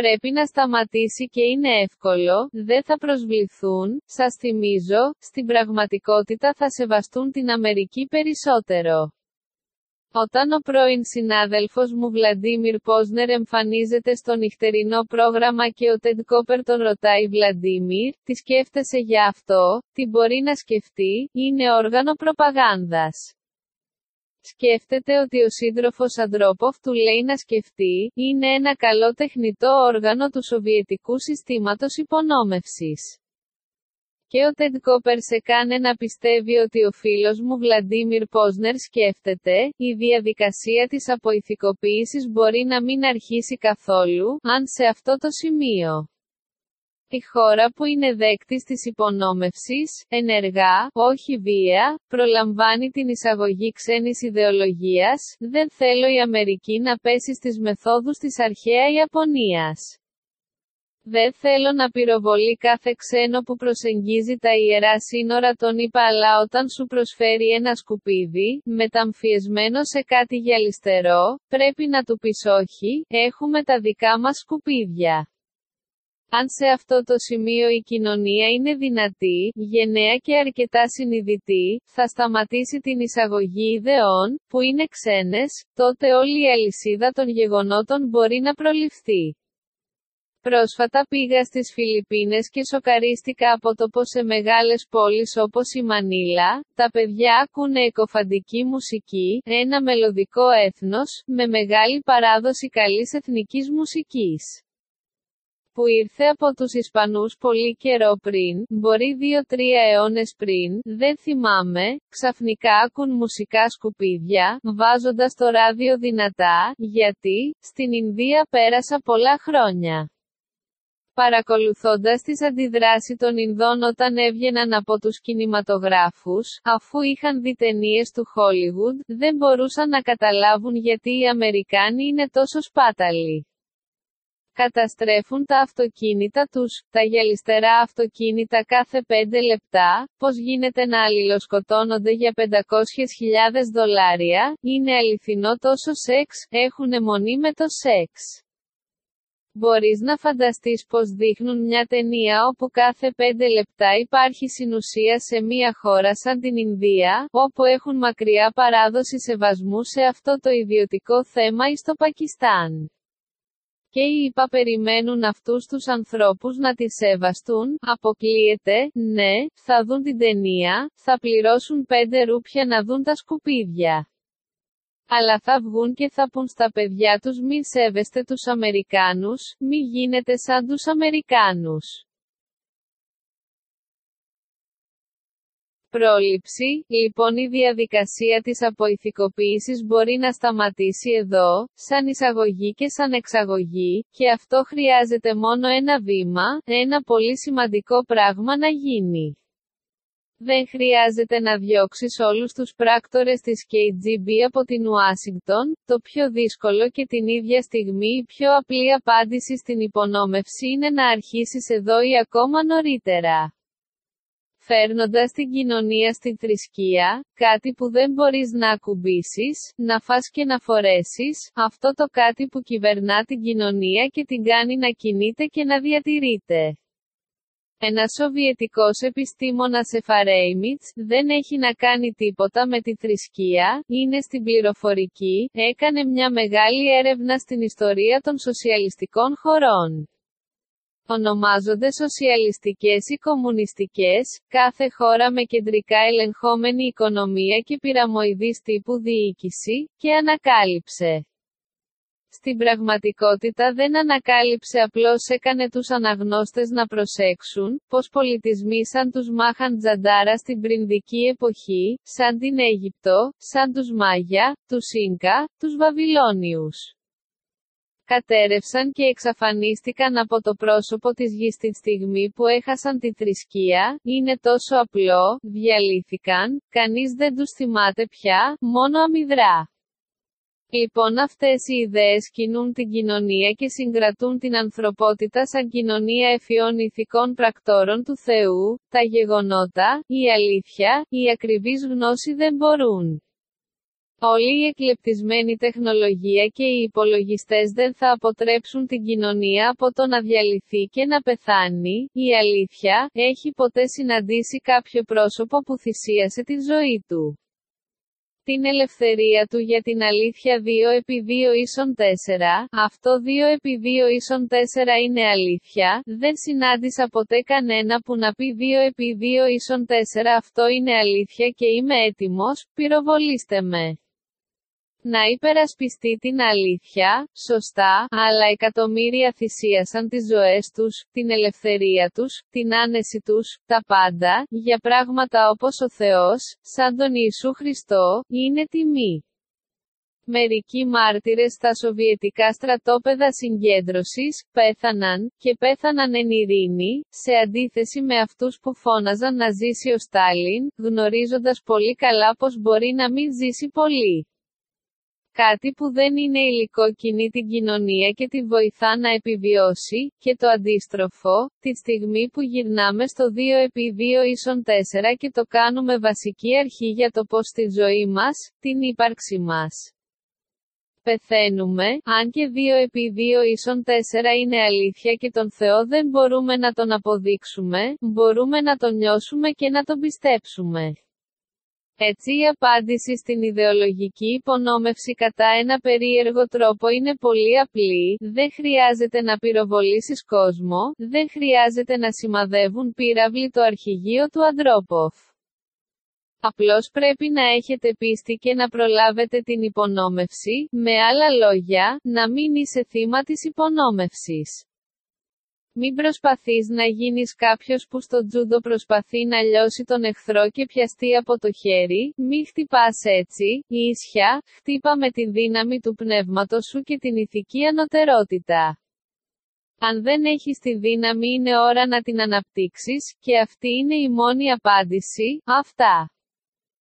Πρέπει να σταματήσει και είναι εύκολο, δεν θα προσβληθούν, σας θυμίζω, στην πραγματικότητα θα σεβαστούν την Αμερική περισσότερο. Όταν ο πρώην συνάδελφος μου Βλαντίμιρ Πόσνερ εμφανίζεται στο νυχτερινό πρόγραμμα και ο Τεντ Κόπερ τον ρωτάει Βλαντίμιρ, τι σκέφτεσαι για αυτό, τι μπορεί να σκεφτεί, είναι όργανο προπαγάνδας. Σκέφτεται ότι ο σύντροφος Αντρόποφ του λέει να σκεφτεί, είναι ένα καλό τεχνητό όργανο του Σοβιετικού συστήματος υπονόμευσης. Και ο Τεντ Κόπερ σε κάνε να πιστεύει ότι ο φίλος μου Βλαντίμιρ Πόσνερ σκέφτεται, η διαδικασία της αποηθικοποίησης μπορεί να μην αρχίσει καθόλου, αν σε αυτό το σημείο. Η χώρα που είναι δέκτης της υπονόμευσης, ενεργά, όχι βία, προλαμβάνει την εισαγωγή ξένης ιδεολογίας, δεν θέλω η Αμερική να πέσει στις μεθόδους της αρχαία Ιαπωνίας. Δεν θέλω να πυροβολεί κάθε ξένο που προσεγγίζει τα ιερά σύνορα των ΙΠΑ αλλά όταν σου προσφέρει ένα σκουπίδι, μεταμφιεσμένο σε κάτι γυαλιστερό, πρέπει να του πεις όχι, έχουμε τα δικά μας σκουπίδια. Αν σε αυτό το σημείο η κοινωνία είναι δυνατή, γενναία και αρκετά συνειδητή, θα σταματήσει την εισαγωγή ιδεών, που είναι ξένες, τότε όλη η αλυσίδα των γεγονότων μπορεί να προληφθεί. Πρόσφατα πήγα στις Φιλιππίνες και σοκαρίστηκα από το πως σε μεγάλες πόλεις όπως η Μανίλα, τα παιδιά ακούνε εκοφαντική μουσική, ένα μελωδικό έθνος, με μεγάλη παράδοση καλής εθνικής μουσικής που ήρθε από τους Ισπανούς πολύ καιρό πριν, μπορεί δύο-τρία αιώνες πριν, δεν θυμάμαι, ξαφνικά άκουν μουσικά σκουπίδια, βάζοντας το ράδιο δυνατά, γιατί, στην Ινδία πέρασα πολλά χρόνια. Παρακολουθώντας τις αντιδράσεις των Ινδών όταν έβγαιναν από τους κινηματογράφους, αφού είχαν δει ταινίες του Χόλιγουντ, δεν μπορούσαν να καταλάβουν γιατί οι Αμερικάνοι είναι τόσο σπάταλοι καταστρέφουν τα αυτοκίνητα τους, τα γυαλιστερά αυτοκίνητα κάθε 5 λεπτά, πώς γίνεται να αλληλοσκοτώνονται για 500.000 δολάρια, είναι αληθινό τόσο σεξ, έχουν αιμονή με το σεξ. Μπορείς να φανταστείς πως δείχνουν μια ταινία όπου κάθε 5 λεπτά υπάρχει συνουσία σε μια χώρα σαν την Ινδία, όπου έχουν μακριά παράδοση σεβασμού σε αυτό το ιδιωτικό θέμα ή στο Πακιστάν και οι ΙΠΑ περιμένουν αυτούς τους ανθρώπους να τη σεβαστούν, αποκλείεται, ναι, θα δουν την ταινία, θα πληρώσουν πέντε ρούπια να δουν τα σκουπίδια. Αλλά θα βγουν και θα πουν στα παιδιά τους μη σέβεστε τους Αμερικάνους, μη γίνετε σαν τους Αμερικάνους. Πρόληψη, λοιπόν η διαδικασία της αποηθικοποίησης μπορεί να σταματήσει εδώ, σαν εισαγωγή και σαν εξαγωγή, και αυτό χρειάζεται μόνο ένα βήμα, ένα πολύ σημαντικό πράγμα να γίνει. Δεν χρειάζεται να διώξεις όλους τους πράκτορες της KGB από την Ουάσιγκτον, το πιο δύσκολο και την ίδια στιγμή η πιο απλή απάντηση στην υπονόμευση είναι να αρχίσεις εδώ ή ακόμα νωρίτερα φέρνοντας την κοινωνία στη θρησκεία, κάτι που δεν μπορείς να ακουμπήσεις, να φας και να φορέσεις, αυτό το κάτι που κυβερνά την κοινωνία και την κάνει να κινείται και να διατηρείται. Ένας σοβιετικός επιστήμονας Εφαρέιμιτς, δεν έχει να κάνει τίποτα με τη θρησκεία, είναι στην πληροφορική, έκανε μια μεγάλη έρευνα στην ιστορία των σοσιαλιστικών χωρών. Ονομάζονται σοσιαλιστικές ή κομμουνιστικές, κάθε χώρα με κεντρικά ελεγχόμενη οικονομία και πυραμοειδής τύπου διοίκηση, και ανακάλυψε. Στην πραγματικότητα δεν ανακάλυψε απλώς έκανε τους αναγνώστες να προσέξουν, πως πολιτισμοί σαν τους Μάχαν Τζαντάρα στην πρινδική εποχή, σαν την Αίγυπτο, σαν τους Μάγια, τους Ίνκα, τους Βαβυλώνιους κατέρευσαν και εξαφανίστηκαν από το πρόσωπο της γης τη στιγμή που έχασαν τη θρησκεία, είναι τόσο απλό, διαλύθηκαν, κανείς δεν τους θυμάται πια, μόνο αμυδρά. Λοιπόν αυτές οι ιδέες κινούν την κοινωνία και συγκρατούν την ανθρωπότητα σαν κοινωνία εφιών ηθικών πρακτόρων του Θεού, τα γεγονότα, η αλήθεια, η ακριβής γνώση δεν μπορούν. Όλη η εκλεπτισμένη τεχνολογία και οι υπολογιστές δεν θα αποτρέψουν την κοινωνία από το να διαλυθεί και να πεθάνει. Η αλήθεια, έχει ποτέ συναντήσει κάποιο πρόσωπο που θυσίασε τη ζωή του. Την ελευθερία του για την αλήθεια 2 επί 2 ίσον 4, αυτό 2 επί 2 ίσον 4 είναι αλήθεια, δεν συνάντησα ποτέ κανένα που να πει 2 επί 2 ίσον 4 αυτό είναι αλήθεια και είμαι έτοιμος, πυροβολήστε με να υπερασπιστεί την αλήθεια, σωστά, αλλά εκατομμύρια θυσίασαν τις ζωές τους, την ελευθερία τους, την άνεση τους, τα πάντα, για πράγματα όπως ο Θεός, σαν τον Ιησού Χριστό, είναι τιμή. Μερικοί μάρτυρες στα σοβιετικά στρατόπεδα συγκέντρωσης, πέθαναν, και πέθαναν εν ειρήνη, σε αντίθεση με αυτούς που φώναζαν να ζήσει ο Στάλιν, γνωρίζοντας πολύ καλά πως μπορεί να μην ζήσει πολύ. Κάτι που δεν είναι υλικό κινεί την κοινωνία και τη βοηθά να επιβιώσει, και το αντίστροφο, τη στιγμή που γυρνάμε στο 2 επί 2 ίσον 4 και το κάνουμε βασική αρχή για το πώς στη ζωή μας, την ύπαρξη μας πεθαίνουμε, αν και 2 επί 2 ίσον 4 είναι αλήθεια και τον Θεό δεν μπορούμε να τον αποδείξουμε, μπορούμε να τον νιώσουμε και να τον πιστέψουμε. Έτσι η απάντηση στην ιδεολογική υπονόμευση κατά ένα περίεργο τρόπο είναι πολύ απλή, δεν χρειάζεται να πυροβολήσεις κόσμο, δεν χρειάζεται να σημαδεύουν πύραυλοι το αρχηγείο του Αντρόποφ. Απλώς πρέπει να έχετε πίστη και να προλάβετε την υπονόμευση, με άλλα λόγια, να μην είσαι θύμα της υπονόμευσης. Μην προσπαθείς να γίνεις κάποιος που στο τζούντο προσπαθεί να λιώσει τον εχθρό και πιαστεί από το χέρι, μη χτυπάς έτσι, ίσια, χτύπα με τη δύναμη του πνεύματος σου και την ηθική ανωτερότητα. Αν δεν έχεις τη δύναμη είναι ώρα να την αναπτύξεις, και αυτή είναι η μόνη απάντηση, αυτά.